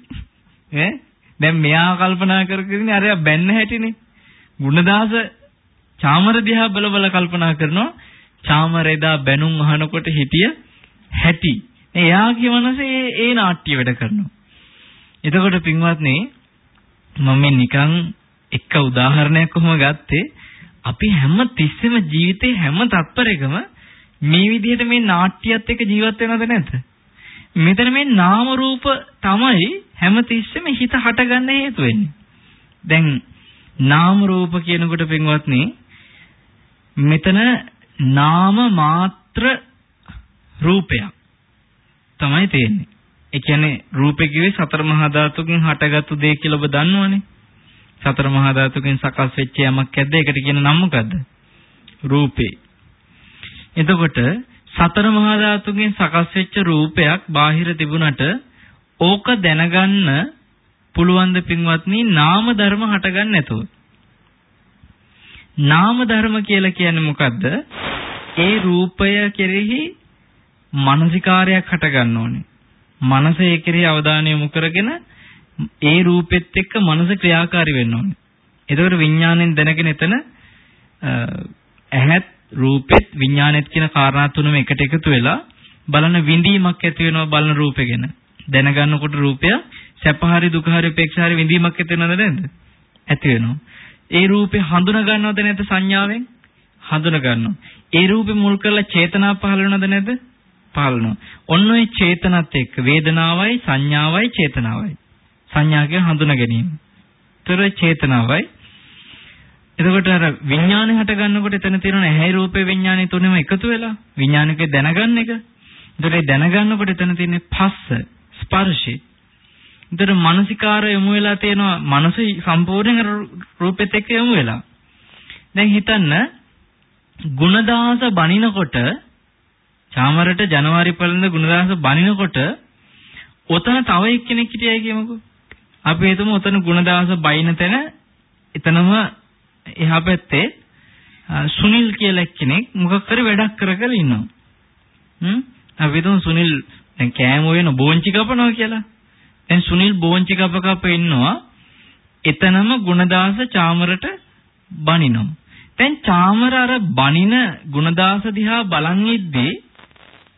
[SPEAKER 1] ඈ දැන් මෙයා කල්පනා කරගෙන අරයා බැන්න හැටිනේ. ගුණදාස චාමර දිහා බල බල කල්පනා කරනවා චාමර එදා බැනුම් අහනකොට හිටිය හැටි. එයාගේ මනසේ ඒ නාට්‍ය වැඩ කරනවා. එතකොට පින්වත්නි මම නිකන් එක උදාහරණයක් කොහොම ගත්තේ අපි හැම තිස්සෙම ජීවිතේ හැම තත්පරයකම මේ විදිහට මේ නාට්‍යයත් එක්ක ජීවත් වෙනවද නැද්ද? මෙතන මේ නාම රූප තමයි හැම තිස්සෙම හිත හටගන්න හේතු වෙන්නේ. දැන් නාම රූප කියනකොට පින්වත්නි මෙතන නාම මාත්‍ර රූපයක් තමයි තියෙන්නේ. ඒ කියන්නේ රූපේ කිව්වේ සතර මහා ධාතුකින් හටගත්තු දේ කියලා ඔබ දන්නවනේ. සතර මහා ධාතුකින් සකස් වෙච්ච යමක් ඇද්ද? ඒකට කියන නම මොකද්ද? රූපේ. එතකොට සතර මහා ධාතුකින් සකස් වෙච්ච රූපයක් බාහිර තිබුණට ඕක දැනගන්න පුළුවන් ද පින්වත්නි නාම ධර්ම හටගන්න නැතුව. නාම ධර්ම කියලා කියන්නේ මොකද්ද? ඒ රූපය කෙරෙහි මානසිකාරයක් හටගන්න ඕනේ. මනස ඒ කෙරෙහි අවධානය යොමු කරගෙන ඒ රූපෙත් එක්ක මනස ක්‍රියාකාරී වෙන්න ඕනේ. එතකොට විඥාණයෙන් දැනගෙන එතන ඇහත් රූපෙත් විඥානෙත් කියන කාරණා තුනම එකට එකතු වෙලා බලන විඳීමක් ඇති වෙනවා බලන රූපේ ගැන. දැනගන්නකොට රූපය සැප හරි දුක හරි උපේක්ෂා හරි විඳීමක් ඇති වෙනවද නැද්ද? ඇති වෙනවා. ඒ රූපේ හඳුනා ගන්නවද නැද්ද සංඥාවෙන්? හඳුනා ගන්නවා. ඒ රූපේ මුල් කරලා චේතනා පහළ වෙනවද නැද්ද? පහළ වෙනවා. ඔන්න ඔය චේතනත් එක්ක වේදනාවයි සංඥාවයි චේතනාවයි. සංඥා කියන හඳුනා ගැනීම. ତර චේතනාවයි. එතකොට අර විඥානය හට ගන්නකොට එතන තියෙන ඇහැ රූපේ විඥානය තුනම එකතු වෙලා විඥානිකේ දැනගන්න එක. එතකොට දැනගන්නකොට එතන තියෙන්නේ පස්ස ස්පර්ශේ. එතකොට මානසිකාරය යොමු වෙලා තියෙනවා මනස සම්පූර්ණයෙන් රූපෙත් එක්ක යොමු වෙලා. දැන් හිතන්න ගුණදාස බණිනකොට චාමරට ජනවාරි පළඳ ගුණදාස බණිනකොට ඔතන තව එක්කෙනෙක් හිටියයි කියමුකෝ. අපි හිතමු ඔතන ගුණදාස බයින තැන එතනම එහා පැත්තේ සුනිල් කියලා කෙනෙක් මොකක් හරි වැඩක් කර කර ඉන්නවා. හ්ම් අපි හිතමු සුනිල් දැන් කෑම වෙන බෝංචි කපනවා කියලා. දැන් සුනිල් බෝංචි කප කප ඉන්නවා. එතනම ගුණදාස චාමරට බනිනවා. දැන් චාමර අර බනින ගුණදාස දිහා බලන් ඉද්දී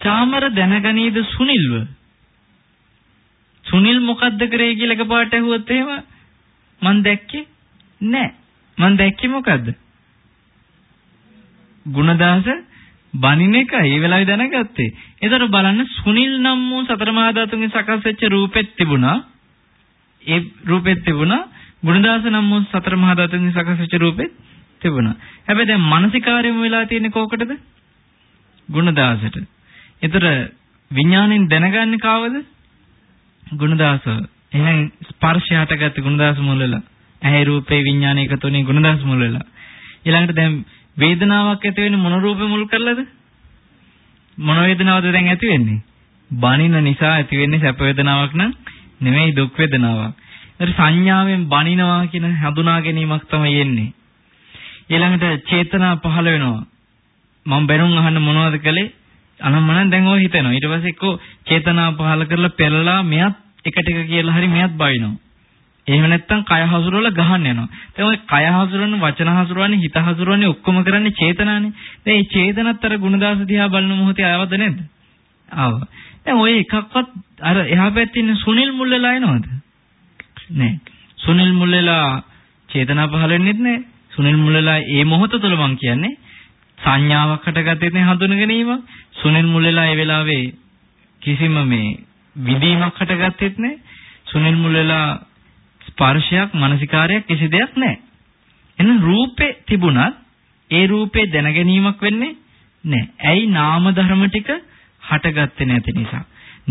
[SPEAKER 1] චාමර දැනගනීද සුනිල්ව? සුනිල් මොකද්ද කරේ කියලා එකපාරට ඇහුවොත් එහෙම මං දැක්කේ නෑ. මං දැක්කේ මොකද්ද? ගුණදාස බනින එක ඒ වෙලාවේ දැනගත්තේ. ඒතර බලන්න සුනිල් නම් වූ සතර මහා ධාතුන්ගේ සකස් වෙච්ච රූපෙත් තිබුණා. ඒ රූපෙත් තිබුණා. ගුණදාස නම් වූ සතර මහා ධාතුන්ගේ සකස් වෙච්ච රූපෙත් තිබුණා. හැබැයි දැන් මානසිකාර්යම වෙලා තියෙන්නේ කොකටද? ගුණදාසට. ඒතර විඥාණයෙන් දැනගන්නේ කාවද? ගුණදාසව. එහෙනම් ස්පර්ශය හටගත්ත ගුණදාස මුල වෙලා. ඇහැ රූපේ විඥාන එකතුනේ ගුණදාස මුල වෙලා. ඊළඟට දැන් වේදනාවක් ඇති වෙන්නේ මොන රූපෙ මුල් කරලාද? මොන වේදනාවද දැන් ඇති වෙන්නේ? බනින නිසා ඇති වෙන්නේ සැප වේදනාවක් නම් නෙමෙයි දුක් වේදනාවක්. ඒත් සංඥාවෙන් බනිනවා කියන හඳුනා ගැනීමක් තමයි එන්නේ. ඊළඟට චේතනා පහළ වෙනවා. මම බැනුම් අහන්න මොනවද කළේ? අනම්මනම් දැන් ඔය හිතෙනවා. ඊට පස්සේ එක්කෝ චේතනා පහළ කරලා පෙරලා මෙයත් එක ටික කියලා හරි මෙයත් බයිනවා. එහෙම නැත්නම් කය හසුරවල ගහන්න යනවා. දැන් ඔය කය හසුරවන වචන හසුරවන්නේ හිත හසුරවන්නේ ඔක්කොම කරන්නේ චේතනානේ. දැන් මේ චේතනත් අර ගුණදාස දිහා බලන මොහොතේ ආවද නැද්ද? ආවා. දැන් ඔය එකක්වත් අර එහා පැත්තේ ඉන්න සුනිල් මුල්ලලා එනවද? නෑ. සුනිල් මුල්ලලා චේතනා පහළ වෙන්නෙත් නෑ. සුනිල් මුල්ලලා ඒ මොහොත තුළ මං කියන්නේ සංඥාවක් හටගත්තේ නැහැ හඳුන ගැනීම. සුනිල් මුල්ලලා ඒ වෙලාවේ කිසිම මේ විදීමක් හටගත්තෙත් නැහැ. සුනිල් මුල්ලලා ස්පර්ශයක්, මානසිකාරයක් කිසි දෙයක් නැහැ. එහෙනම් රූපේ තිබුණත් ඒ රූපේ දැන ගැනීමක් වෙන්නේ නැහැ. ඇයි නාම ධර්ම ටික හටගත්තේ නැති නිසා.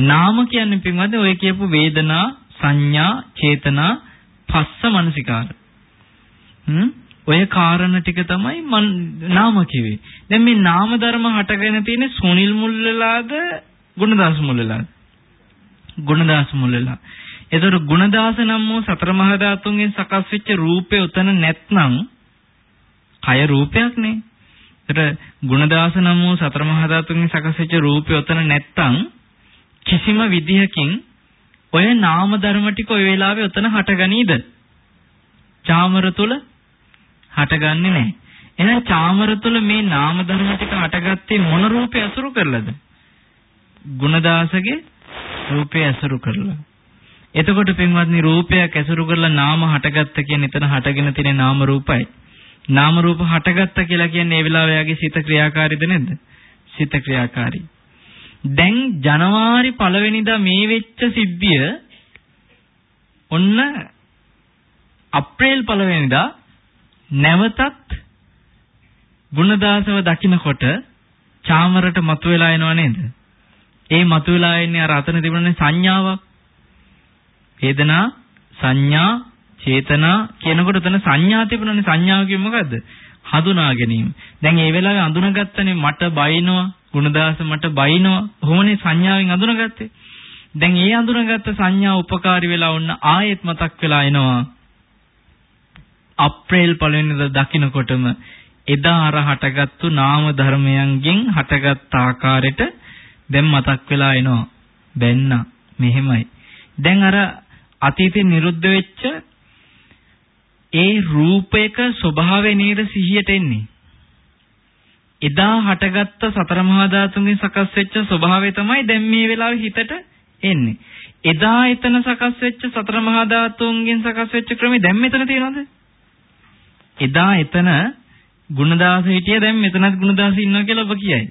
[SPEAKER 1] නාම කියන්නේ පින්වත්නි ඔය කියපු වේදනා, සංඥා, චේතනා, පස්ස මනසිකාර. හ්ම් ඔය කාරණා ටික තමයි මන් නාම කිව්වේ. දැන් මේ නාම ධර්ම හටගෙන තියෙන්නේ සුනිල් මුල්ලලාද ගුණදාස මුල්ලලාද? ගුණදාස මුල්ලලා. ඒතර ගුණදාස නම් වූ සතර මහා ධාතුන්ගෙන් සකස් වෙච්ච රූපේ උතන නැත්නම් කය රූපයක් නේ. ඒතර ගුණදාස නම් වූ සතර මහා ධාතුන්ගෙන් සකස් වෙච්ච රූපේ උතන නැත්නම් කිසිම විදිහකින් ඔය නාම ධර්ම ටික ඔය වෙලාවේ උතන හටගනීද? චාමර තුල හටගන්නේ නැහැ. එහෙනම් චාමර තුල මේ නාම ධර්ම ටික හටගත්තේ මොන රූපේ අසුරු කරලාද? ගුණදාසගේ රූපේ අසුරු කරලා. එතකොට පින්වත්නි රූපයක් ඇසුරු කරලා නාම හටගත්ත කියන්නේ එතන හටගෙන තියෙන නාම රූපයි. නාම රූප හටගත්ත කියලා කියන්නේ ඒ වෙලාව යාගේ සිත ක්‍රියාකාරීද නැද්ද? සිත ක්‍රියාකාරී. දැන් ජනවාරි පළවෙනිදා මේ වෙච්ච සිද්ධිය ඔන්න අප්‍රේල් පළවෙනිදා නැවතත් ගුණදාසව දකින්නකොට චාමරට මතුවලා එනව නේද? ඒ මතුවලා එන්නේ අර අතන තිබුණනේ සංඥාවක්. වේදනා, සංඥා, චේතනා කියනකොට උතන සංඥා තිබුණනේ සංඥාව කියන්නේ මොකද්ද? හඳුනා ගැනීම. දැන් ඒ වෙලාවේ අඳුනගත්තනේ මට බයිනවා, ගුණදාස මට බයිනවා. කොහොමනේ සංඥාවෙන් අඳුනගත්තේ? දැන් ඒ අඳුනගත්ත සංඥා උපකාරී වෙලා වුණ ආයෙත් මතක් වෙලා එනවා. අප්‍රේල් පළවෙනිදා දකින්නකොටම එදා අර හටගත්තු නාම ධර්මයන්ගෙන් හටගත් ආකාරයට දැන් මතක් වෙලා එනවා. බැන්න මෙහෙමයි. දැන් අර අතීතේ නිරුද්ධ වෙච්ච ඒ රූපයක ස්වභාවය නේද සිහියට එන්නේ. එදා හටගත්ත සතර මහා ධාතුන්ගෙන් සකස් වෙච්ච ස්වභාවය තමයි දැන් මේ වෙලාවේ හිතට එන්නේ. එදා එතන සකස් වෙච්ච සතර මහා ධාතුන්ගෙන් සකස් වෙච්ච ක්‍රමය දැන් මෙතන තියෙනවද? එදා එතන ගුණදාස හිටිය දැන් මෙතනත් ගුණදාස ඉන්නවා කියලා ඔබ කියයි.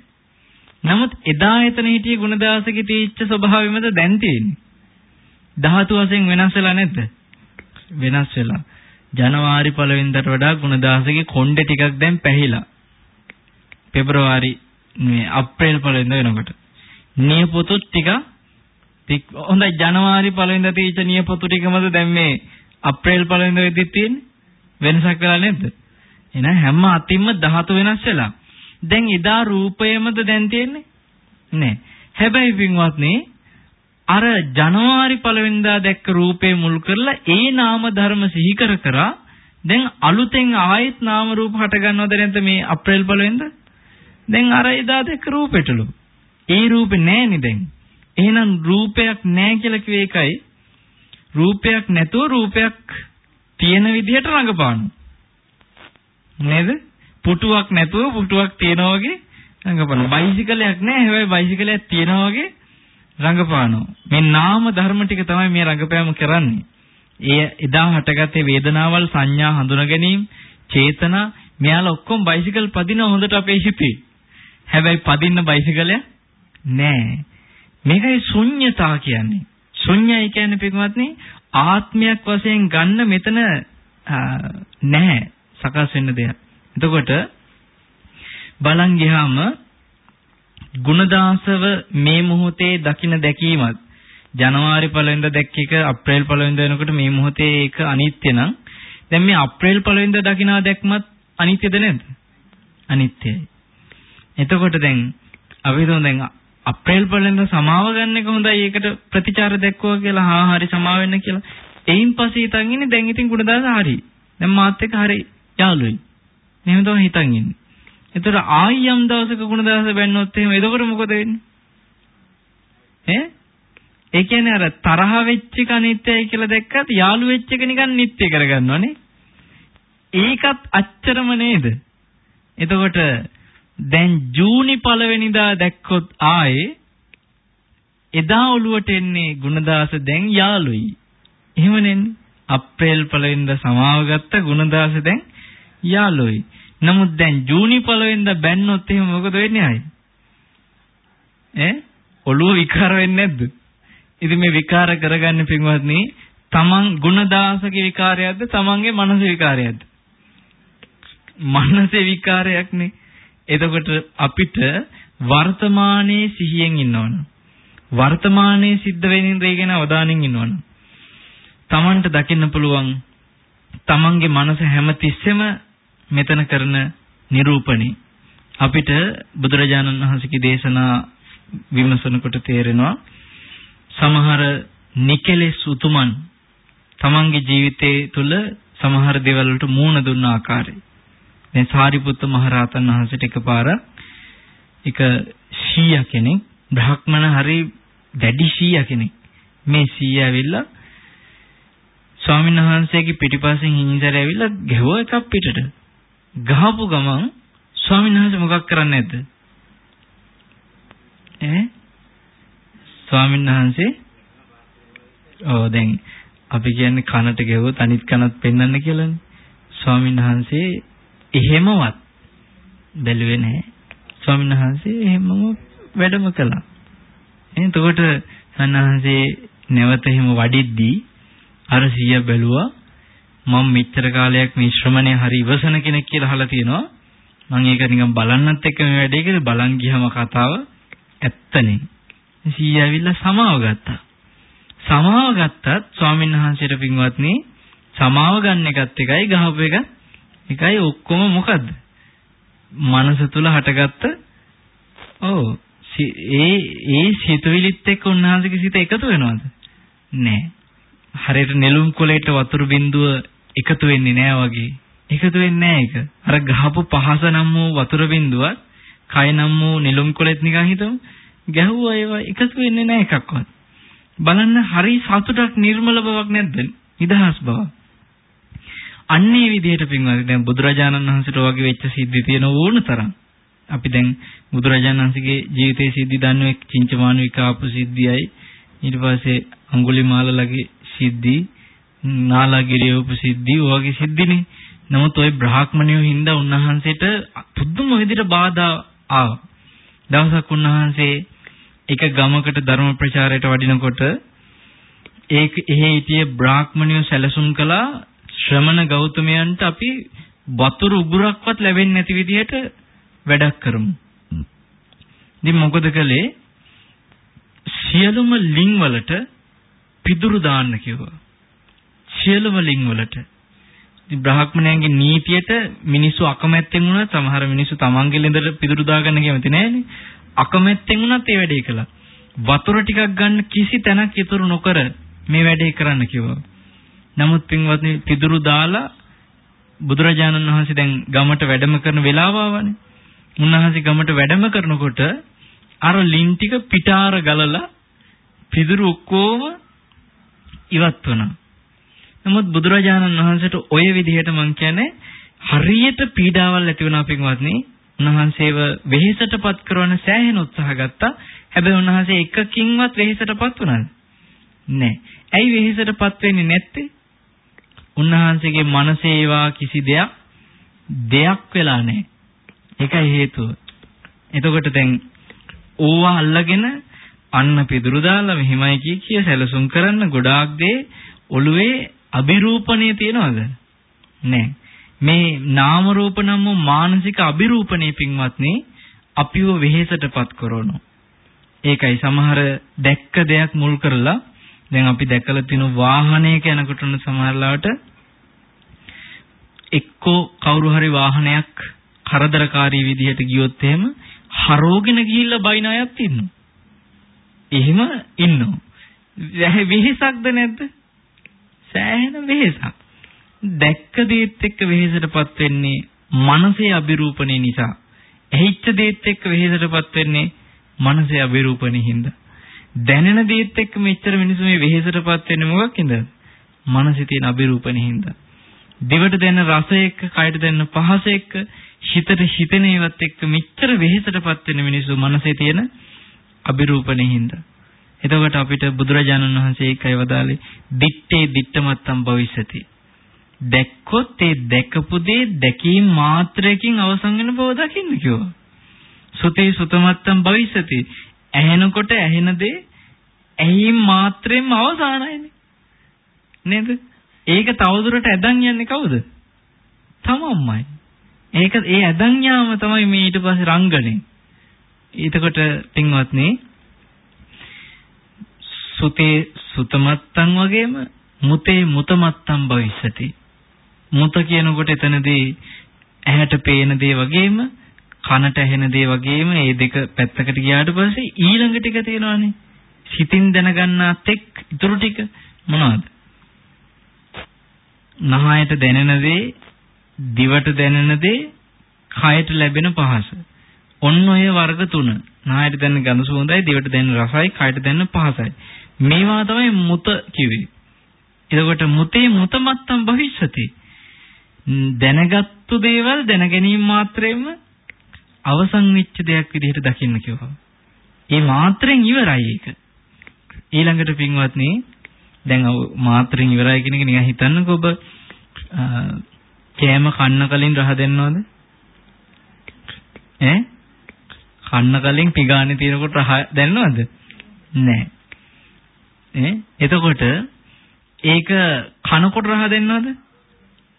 [SPEAKER 1] නමුත් එදා එතන හිටිය ගුණදාසගේ තීච්ඡ ස්වභාවෙමද දැන් තියෙන්නේ. ධාතු වශයෙන් වෙනස් වෙලා නැද්ද? වෙනස් වෙලා. ජනවාරි පළවෙනිදාට වඩා ගුණදාසගේ කොණ්ඩේ ටිකක් දැන් පැහිලා. පෙබරවාරි මේ අප්‍රේල් පළවෙනිදා වෙනකොට. නියපොතු ටික හොඳයි ජනවාරි පළවෙනිදා තීච්ඡ නියපොතු ටිකමද දැන් මේ අප්‍රේල් පළවෙනිදා වෙද්දි තියෙන්නේ? වෙනසක් වෙලා නැද්ද? එහෙනම් හැම අතින්ම ධාතු වෙනස් වෙලා. දැන් එදා රූපයමද දැන් තියෙන්නේ? නෑ. හැබැයි පින්වත්නි අර ජනවාරි පළවෙනිදා දැක්ක රූපේ මුල් කරලා ඒ නාම ධර්ම සිහි කර කර දැන් අලුතෙන් ආයෙත් නාම රූප හට ගන්නවද නැද්ද මේ අප්‍රේල් පළවෙනිදා? දැන් අර එදා දැක්ක රූපෙටලු. ඒ රූපේ නෑනේ දැන්. එහෙනම් රූපයක් නෑ කියලා කිව්වේ ඒකයි. රූපයක් නැතුව රූපයක් තියෙන විදිහට රඟපානවා. නේද? පුටුවක් නැතුව පුටුවක් තියනවා වගේ රඟපානවා. බයිසිකලයක් නැහැ. හැබැයි බයිසිකලයක් තියනවා වගේ රඟපානවා. මේ නාම ධර්ම ටික තමයි මේ රඟපෑම කරන්නේ. ඒ එදා හටගත්තේ වේදනාවල් සංඥා හඳුනා ගැනීම චේතනා මෙයාලා ඔක්කොම බයිසිකල් පදින හොඳට අපේ හිතේ. හැබැයි පදින්න බයිසිකලයක් නෑ. මේකයි ශුන්්‍යතා කියන්නේ. ශුන්‍යයි කියන්නේ පිටුමත්නි ආත්මයක් වශයෙන් ගන්න මෙතන නැහැ සකස් වෙන්න දෙයක්. එතකොට බලන් ගියාම ගුණදාසව මේ මොහොතේ දකින දැකීමත් ජනවාරි පළවෙනිදා දැක්ක එක අප්‍රේල් පළවෙනිදා වෙනකොට මේ මොහොතේ ඒක අනිත්‍ය නම් දැන් මේ අප්‍රේල් පළවෙනිදා දකිනා දැක්මත් අනිත්‍යද නැද්ද? අනිත්‍යයි. එතකොට දැන් අපි හිතමු දැන් අප්‍රේල් පළවෙනිදා සමාව ගන්න එක හොඳයි ඒකට ප්‍රතිචාර දැක්වුවා කියලා හා හරි සමාව වෙන්න කියලා. එයින් පස්සේ හිතන් ඉන්නේ දැන් ඉතින් ගුණදාස හරි. දැන් මාත් එක්ක හරි යාළුවයි. එහෙම තමයි හිතන් ඉන්නේ. එතකොට ආයි යම් දවසක ගුණදාස බැන්නොත් එහෙම එතකොට මොකද වෙන්නේ? ඈ ඒ කියන්නේ අර තරහ වෙච්ච එක අනිත්‍යයි කියලා දැක්කත් යාළු වෙච්ච එක නිකන් නිත්‍ය කරගන්නවනේ. ඒකත් අච්චරම නේද? එතකොට දැන් ජූනි පළවෙනිදා දැක්කොත් ආයේ එදා ඔළුවට එන්නේ ගුණදාස දැන් යාළුයි. එහෙම නෙන්නේ. අප්‍රේල් පළවෙනිදා සමාව ගත්ත ගුණදාස දැන් යාළුයි. නමුත් දැන් ජූනි පළවෙනිදා බැන්නොත් එහෙම මොකද වෙන්නේ ආයි? ඈ ඔළුව විකාර වෙන්නේ නැද්ද? ඉතින් මේ විකාර කරගන්න පින්වත්නි තමන් ගුණදාසගේ විකාරයක්ද තමන්ගේ මනස විකාරයක්ද? මනසේ විකාරයක්නේ. එතකොට අපිට වර්තමානයේ සිහියෙන් ඉන්නවනම් වර්තමානයේ සිද්ධ වෙන දේ ගැන අවධානයෙන් ඉන්නවනම් තමන්ට දකින්න පුළුවන් තමන්ගේ මනස හැමතිස්සෙම මෙතන කරන නිරූපණي අපිට බුදුරජාණන් වහන්සේගේ දේශනා විමසනකොට තේරෙනවා. සමහර නිකලෙස් උතුමන් තමන්ගේ ජීවිතයේ තුල සමහර දේවල් වලට මූණ දුන්න ආකාරය. දැන් සාරිපුත්ත මහරහතන් වහන්සේට එකපාර එක ශීය කෙනෙක් බ්‍රාහ්මණ හරි දැඩි ශීය කෙනෙක් මේ ශීය ඇවිල්ලා ස්වාමීන් වහන්සේගේ පිටිපස්සෙන් හිංසර ඇවිල්ලා ගැහුවා එකක් පිටට. ගහපු ගමන් ස්වාමීන් වහන්සේ මොකක් කරන්නේ නැද්ද? ඈ ස්වාමීන් වහන්සේ ඔව් දැන් අපි කියන්නේ කනට ගෙවුවොත් අනිත් කනත් පෙන්වන්න කියලානේ. ස්වාමීන් වහන්සේ එහෙමවත් බැලුවේ නැහැ. ස්වාමීන් වහන්සේ එහෙමම වැඩම කළා. එතකොට සන්නහන්සේ නැවත එහෙම වඩිද්දී අර සිය බැලුවා මම මෙච්චර කාලයක් මේ ශ්‍රමණය හරි ඉවසන කෙනෙක් කියලා අහලා තියෙනවා. මම ඒක නිකන් බලන්නත් එක්ක මේ වැඩේ කියලා බලන් ගියම කතාව ඇත්තනේ. සීය ඇවිල්ලා සමාව ගත්තා. සමාව ගත්තත් ස්වාමීන් වහන්සේට පින්වත්නි සමාව ගන්න එකත් එකයි ගහපු එක එකයි ඔක්කොම මොකද්ද? මනස තුල හටගත්ත ඔව් ඒ ඒ සිතුවිලිත් එක්ක උන්වහන්සේගේ සිත එකතු වෙනවද? නෑ. හරියට නෙළුම් කොළේට වතුර බින්දුව එකතු වෙන්නේ නෑ වගේ. එකතු වෙන්නේ නෑ ඒක. අර ගහපු පහස නම් වූ වතුර බින්දුවත් කය නම් වූ නෙළුම් කොළෙත් නිකන් හිතමු. ගැහුවා ඒවා එකතු වෙන්නේ නෑ එකක්වත්. බලන්න හරි සතුටක් නිර්මල බවක් නැද්ද? නිදහස් බවක්. අන්නේ විදිහට පින්වත්නි දැන් බුදුරජාණන් වහන්සේට වගේ වෙච්ච සිද්ධි තියෙන ඕන තරම්. අපි දැන් බුදුරජාණන් වහන්සේගේ ජීවිතයේ සිද්ධි දන්නෝ චින්චමාන විකාපු සිද්ධියයි ඊට පස්සේ අඟුලිමාලලගේ සිද්ධි නාලගිරිය උපසිද්ධි ඔයගේ සිද්ධිනේ. නමුත් ওই බ්‍රාහ්මණයෝ හින්දා උන්වහන්සේට පුදුම විදිහට බාධා ආවා. දවසක් උන්වහන්සේ එක ගමකට ධර්ම ප්‍රචාරයට වඩිනකොට ඒක එහෙ හිටිය බ්‍රාහ්මණයෝ සැලසුම් කළා ශ්‍රමණ ගෞතමයන්ට අපි වතුර උගුරක්වත් ලැබෙන්නේ නැති විදිහට වැඩක් කරමු. ඉතින් මොකද කළේ? සියලුම ලිං වලට පිදුරු දාන්න කිව්වා. සියලුම ලිං වලට. ඉතින් බ්‍රාහ්මණයන්ගේ නීතියට මිනිස්සු අකමැත්තෙන් වුණා සමහර මිනිස්සු තමන්ගේ ළඳට පිදුරු දාගන්න කැමති නැහැනේ. අකමැත්තෙන් වුණත් ඒ වැඩේ කළා. වතුර ටිකක් ගන්න කිසි තැනක් ඉතුරු නොකර මේ වැඩේ කරන්න කිව්වා. නමුත් පින්වත්නි පිදුරු දාලා බුදුරජාණන් වහන්සේ දැන් ගමට වැඩම කරන වෙලාව ආවනේ. උන්වහන්සේ ගමට වැඩම කරනකොට අර ලින් ටික පිටාර ගලලා පිදුරු ඔක්කොම ඉවත් වුණා. නමුත් බුදුරජාණන් වහන්සේට ඔය විදිහට මම කියන්නේ හරියට පීඩාවල් ඇති වුණා පින්වත්නි. උන්වහන්සේව වෙහෙසටපත් කරන සෑහෙන උත්සාහ ගත්තා. හැබැයි උන්වහන්සේ එකකින්වත් වෙහෙසටපත් වුණාද? නෑ. ඇයි වෙහෙසටපත් වෙන්නේ නැත්තේ? උන්වහන්සේගේ මනසේ ඒවා කිසි දෙයක් දෙයක් වෙලා නැහැ. ඒකයි හේතුව. එතකොට දැන් ඕවා අල්ලගෙන අන්න පිදුරු දාලා මෙහිමයි කිය කිය සැලසුම් කරන්න ගොඩාක් දේ ඔළුවේ අබිරූපණේ තියනවද? නැහැ. මේ නාම රූප නම් මානසික අබිරූපණේ පින්වත්නි අපිව වෙහෙසටපත් කරනවා. ඒකයි සමහර දැක්ක දෙයක් මුල් කරලා දැන් අපි දැකලා තියෙන වාහනයක යනකොට උන සමහරලාට එක්කෝ කවුරු හරි වාහනයක් කරදරකාරී විදිහට ගියොත් එහෙම හරෝගෙන ගිහිල්ලා බයින අයත් ඉන්නවා. එහෙම ඉන්නවා. වෙහෙසක්ද නැද්ද? සෑහෙන වෙහෙසක්. දැක්ක දේත් එක්ක වෙහෙසටපත් වෙන්නේ මනසේ අබිරූපණේ නිසා. ඇහිච්ච දේත් එක්ක වෙහෙසටපත් වෙන්නේ මනසේ අබිරූපණේ හින්දා. දැනෙන දේත් එක්ක මෙච්චර මිනිස්සු මේ වෙහෙසටපත් වෙන්නේ මොකක්ද? මනසේ තියෙන අබිරූපණේ හින්දා. දිවට දැනෙන රස එක්ක, කයට දැනෙන පහස එක්ක, හිතට හිතෙන ඒවත් එක්ක මෙච්චර වෙහෙසටපත් වෙන මිනිස්සු මනසේ තියෙන අබිරූපණේ හින්දා. එතකොට අපිට බුදුරජාණන් වහන්සේ ඒකයි වදාළේ දිත්තේ දිත්තමත්තම් භවිෂති. දැක්කොත් ඒ දැකපු දේ දැකීම මාත්‍රයකින් අවසන් වෙන බව දකින්න කිව්වා. සුතේ සුතමත්තම් භවිෂති. ඇහෙනකොට ඇහෙන දේ ඇහිම් මාත්‍රයෙන්ම අවසానයිනේ. නේද? ඒක තවදුරට ඇදන් යන්නේ කවුද? තමන්මයි. ඒක ඒ ඇදන් යාම තමයි මේ ඊට පස්සේ රංගනේ. ඊටකොට පින්වත්නි සුතේ සුතමත්තන් වගේම මුතේ මුතමත්තන් භවිෂති. මුත කියනකොට එතනදී ඇහැට පේන දේ වගේම කනට ඇහෙන දේ වගේම මේ දෙක පැත්තකට ගියාට පස්සේ ඊළඟ ටික තියෙනවානේ. සිතින් දැනගන්නා තෙක් ඊටු ටික මොනවද? නහයට දැනෙන දේ, දිවට දැනෙන දේ, කයට ලැබෙන පහස. ඔන්න ඔය වර්ග තුන. නහයට දැනෙන ගඳ සුවඳයි, දිවට දැනෙන රසයි, කයට දැනෙන පහසයි. මේවා තමයි මුත කිව්වේ. එතකොට මුතේ මුතමත්තම් භවිෂති. දැනගත්තු දේවල් දැන ගැනීම මාත්‍රයෙන්ම අවසන් වෙච්ච දෙයක් විදිහට දකින්න කිව්වා. ඒ මාත්‍රෙන් ඉවරයි ඒක. ඊළඟට පින්වත්නි දැන් මාත්‍රෙන් ඉවරයි කියන එක නිකන් හිතන්නකෝ ඔබ කෑම කන්න කලින් රහ දෙන්නවද? ඈ? කන්න කලින් පිගානේ තියෙනකොට රහ දැනනවද? නැහැ. ඈ එතකොට ඒක කනකොට රහ දෙන්නවද?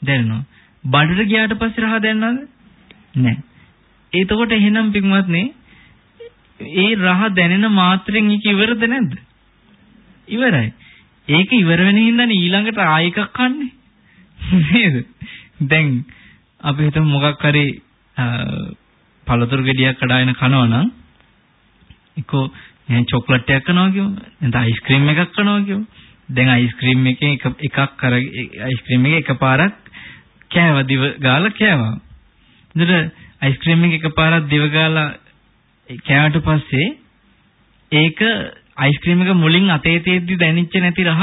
[SPEAKER 1] දැනෙනවා. බඩට ගියාට පස්සේ රහ දැනනවද? නැහැ. එතකොට එහෙනම් පින්වත්නි ඒ රහ දැනෙන මාත්‍රෙන් ඒක ඉවරද නැද්ද? ඉවරයි. ඒක ඉවර වෙන හින්දානේ ඊළඟට ආයෙකක් කන්නේ. නේද? දැන් අපි හිතමු මොකක් හරි පළතුරු ගෙඩියක් කඩාගෙන කනවා නම් එක්කෝ එහෙනම් චොක්ලට් එකක් කනවා කියමු. නැත්නම් අයිස්ක්‍රීම් එකක් කනවා කියමු. දැන් අයිස්ක්‍රීම් එකෙන් එක එකක් අර අයිස්ක්‍රීම් එක එකපාරක් කෑවා දිව ගාලා කෑවා. එතකොට අයිස්ක්‍රීම් එක එකපාරක් දිව ගාලා කෑවට පස්සේ ඒක අයිස්ක්‍රීම් එක මුලින් අතේ තියෙද්දි දැනෙච්ච නැති රහ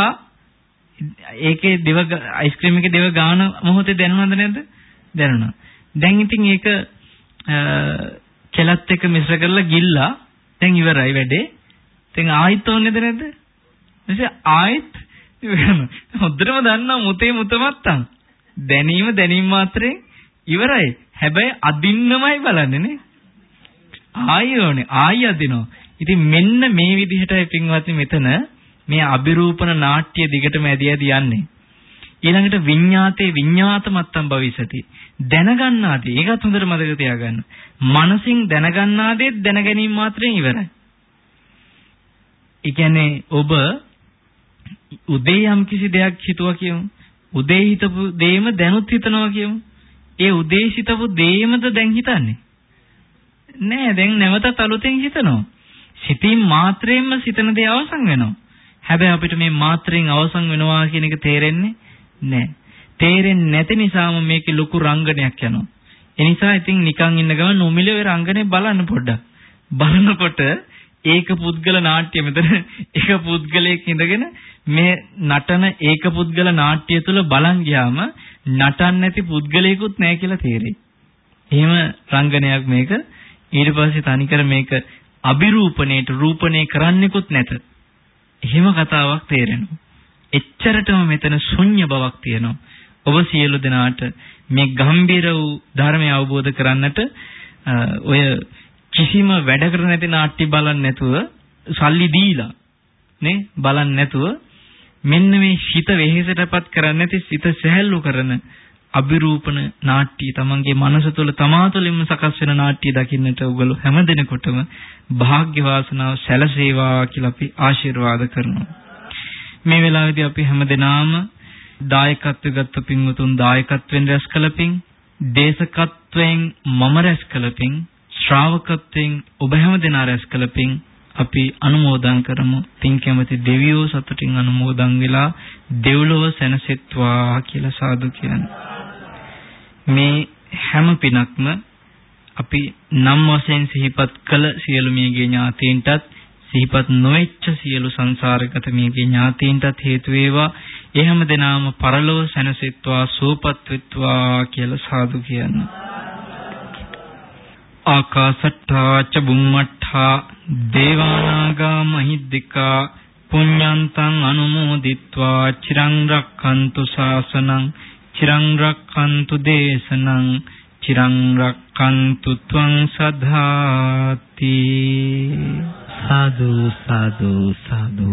[SPEAKER 1] ඒකේ දෙව අයිස්ක්‍රීම් එකේ දෙව ගාන මොහොතේ දැනුණාද නැද්ද? දැනුණා. දැන් ඉතින් ඒක කෙලත් එක්ක මිශ්‍ර කරලා ගිල්ලා දැන් ඉවරයි වැඩේ. දැන් ආයෙත් ඕනේද නැද්ද? එසේ ආයෙත් හොද්දටම දන්නා මුතේ මුතමත්තන්. දැනීම දැනීම මාත්‍රේ ඉවරයි. හැබැයි අදින්නමයි බලන්නේ නේ. ආයෙ ඕනේ ආයෙ අදිනවා. ඉතින් මෙන්න මේ විදිහටයි පින්වත්නි මෙතන මේ අබිරූපන නාට්‍ය දිගටම ඇදී ඇදී යන්නේ. ඊළඟට විඤ්ඤාතේ විඤ්ඤාතමත්තම් භවිසති. දැනගන්නාදී ඒකත් හොඳට මතක තියාගන්න. මනසින් දැනගන්නාදී දැන ගැනීම මාත්‍රෙන් ඉවරයි. ඒ කියන්නේ ඔබ උදේ යම් කිසි දෙයක් හිතුවා කියමු. උදේ හිතපු දේම දැනුත් හිතනවා කියමු. ඒ උදේ හිතපු දේමද දැන් හිතන්නේ? නෑ දැන් නැවතත් අලුතෙන් හිතනවා. සිතින් මාත්‍රයෙන්ම සිතන දේ අවසන් වෙනවා. හැබැයි අපිට මේ මාත්‍රයෙන් අවසන් වෙනවා කියන එක තේරෙන්නේ නැහැ. තේරෙන්නේ නැති නිසාම මේකේ ලොකු රංගනයක් යනවා. ඒ නිසා ඉතින් නිකන් ඉන්න ගමන් නොමිලේ ඔය රංගනේ බලන්න පොඩ්ඩක්. බලනකොට ඒක පුද්ගල නාට්‍ය මෙතන එක පුද්ගලයෙක් ඉඳගෙන මේ නටන ඒක පුද්ගල නාට්‍ය තුල බලන් ගියාම නටන්න නැති පුද්ගලයෙකුත් නැහැ කියලා තේරෙයි. එහෙම රංගනයක් මේක. ඊට පස්සේ තනිකර මේක අබිරූපණයට රූපණය කරන්නෙකුත් නැත. එහෙම කතාවක් තේරෙනවා. එච්චරටම මෙතන ශුන්‍ය බවක් තියෙනවා. ඔබ සියලු දෙනාට මේ ගම්බීර වූ ධර්මය අවබෝධ කරන්නට ඔය කිසිම වැඩකට නැති නාට්‍ය බලන්නේ නැතුව සල්ලි දීලා නේ බලන්නේ නැතුව මෙන්න මේ හිත වෙහෙසටපත් කරන්නේ නැති සිත සැහැල්ලු කරන අභිරූපණ නාට්‍ය තමන්ගේ මනස තුළ තමා තුළින්ම සකස් වෙන නාට්‍ය දකින්නට ඔයගොල්ලෝ හැමදෙනෙකුටම වාග්ය වාසනාව සැලසේවා කියලා අපි ආශිර්වාද කරනවා. මේ වෙලාවේදී අපි හැමදෙනාම දායකත්ව ගත්ත පින්වතුන් දායකත්වෙන් රැස් කළ පින් දේශකත්වයෙන් මම රැස් කළ පින් ශ්‍රාවකත්වයෙන් ඔබ හැමදෙනා රැස් කළ පින් අපි අනුමෝදන් කරමු. පින් කැමති දෙවියෝ සතුටින් අනුමෝදන් වෙලා දෙව්ලොව සැනසෙත්වා කියලා සාදු කියන්නේ මේ හැම පිනක්ම අපි නම් වශයෙන් සිහිපත් කළ සියලු මියගේ ඥාතීන්ටත් සිහිපත් නොවෙච්ච සියලු සංසාරගත මියගේ ඥාතීන්ටත් හේතු වේවා. ඒ හැම දිනාම පරලොව සැනසෙත්වා සුවපත් වෙත්වා කියලා සාදු කියනවා. ආකාසට්ඨා ච බුම්මට්ඨා දේවානාගා මහිද්దికා පුඤ්ඤන්තං අනුමෝදිත්වා චිරං රක්ඛන්තු ශාසනං චිරං රක්ඛන්තු දේශනං චිරං රක්ඛන්තු ත්වං සදාති
[SPEAKER 2] සාදු සාදු සාදු.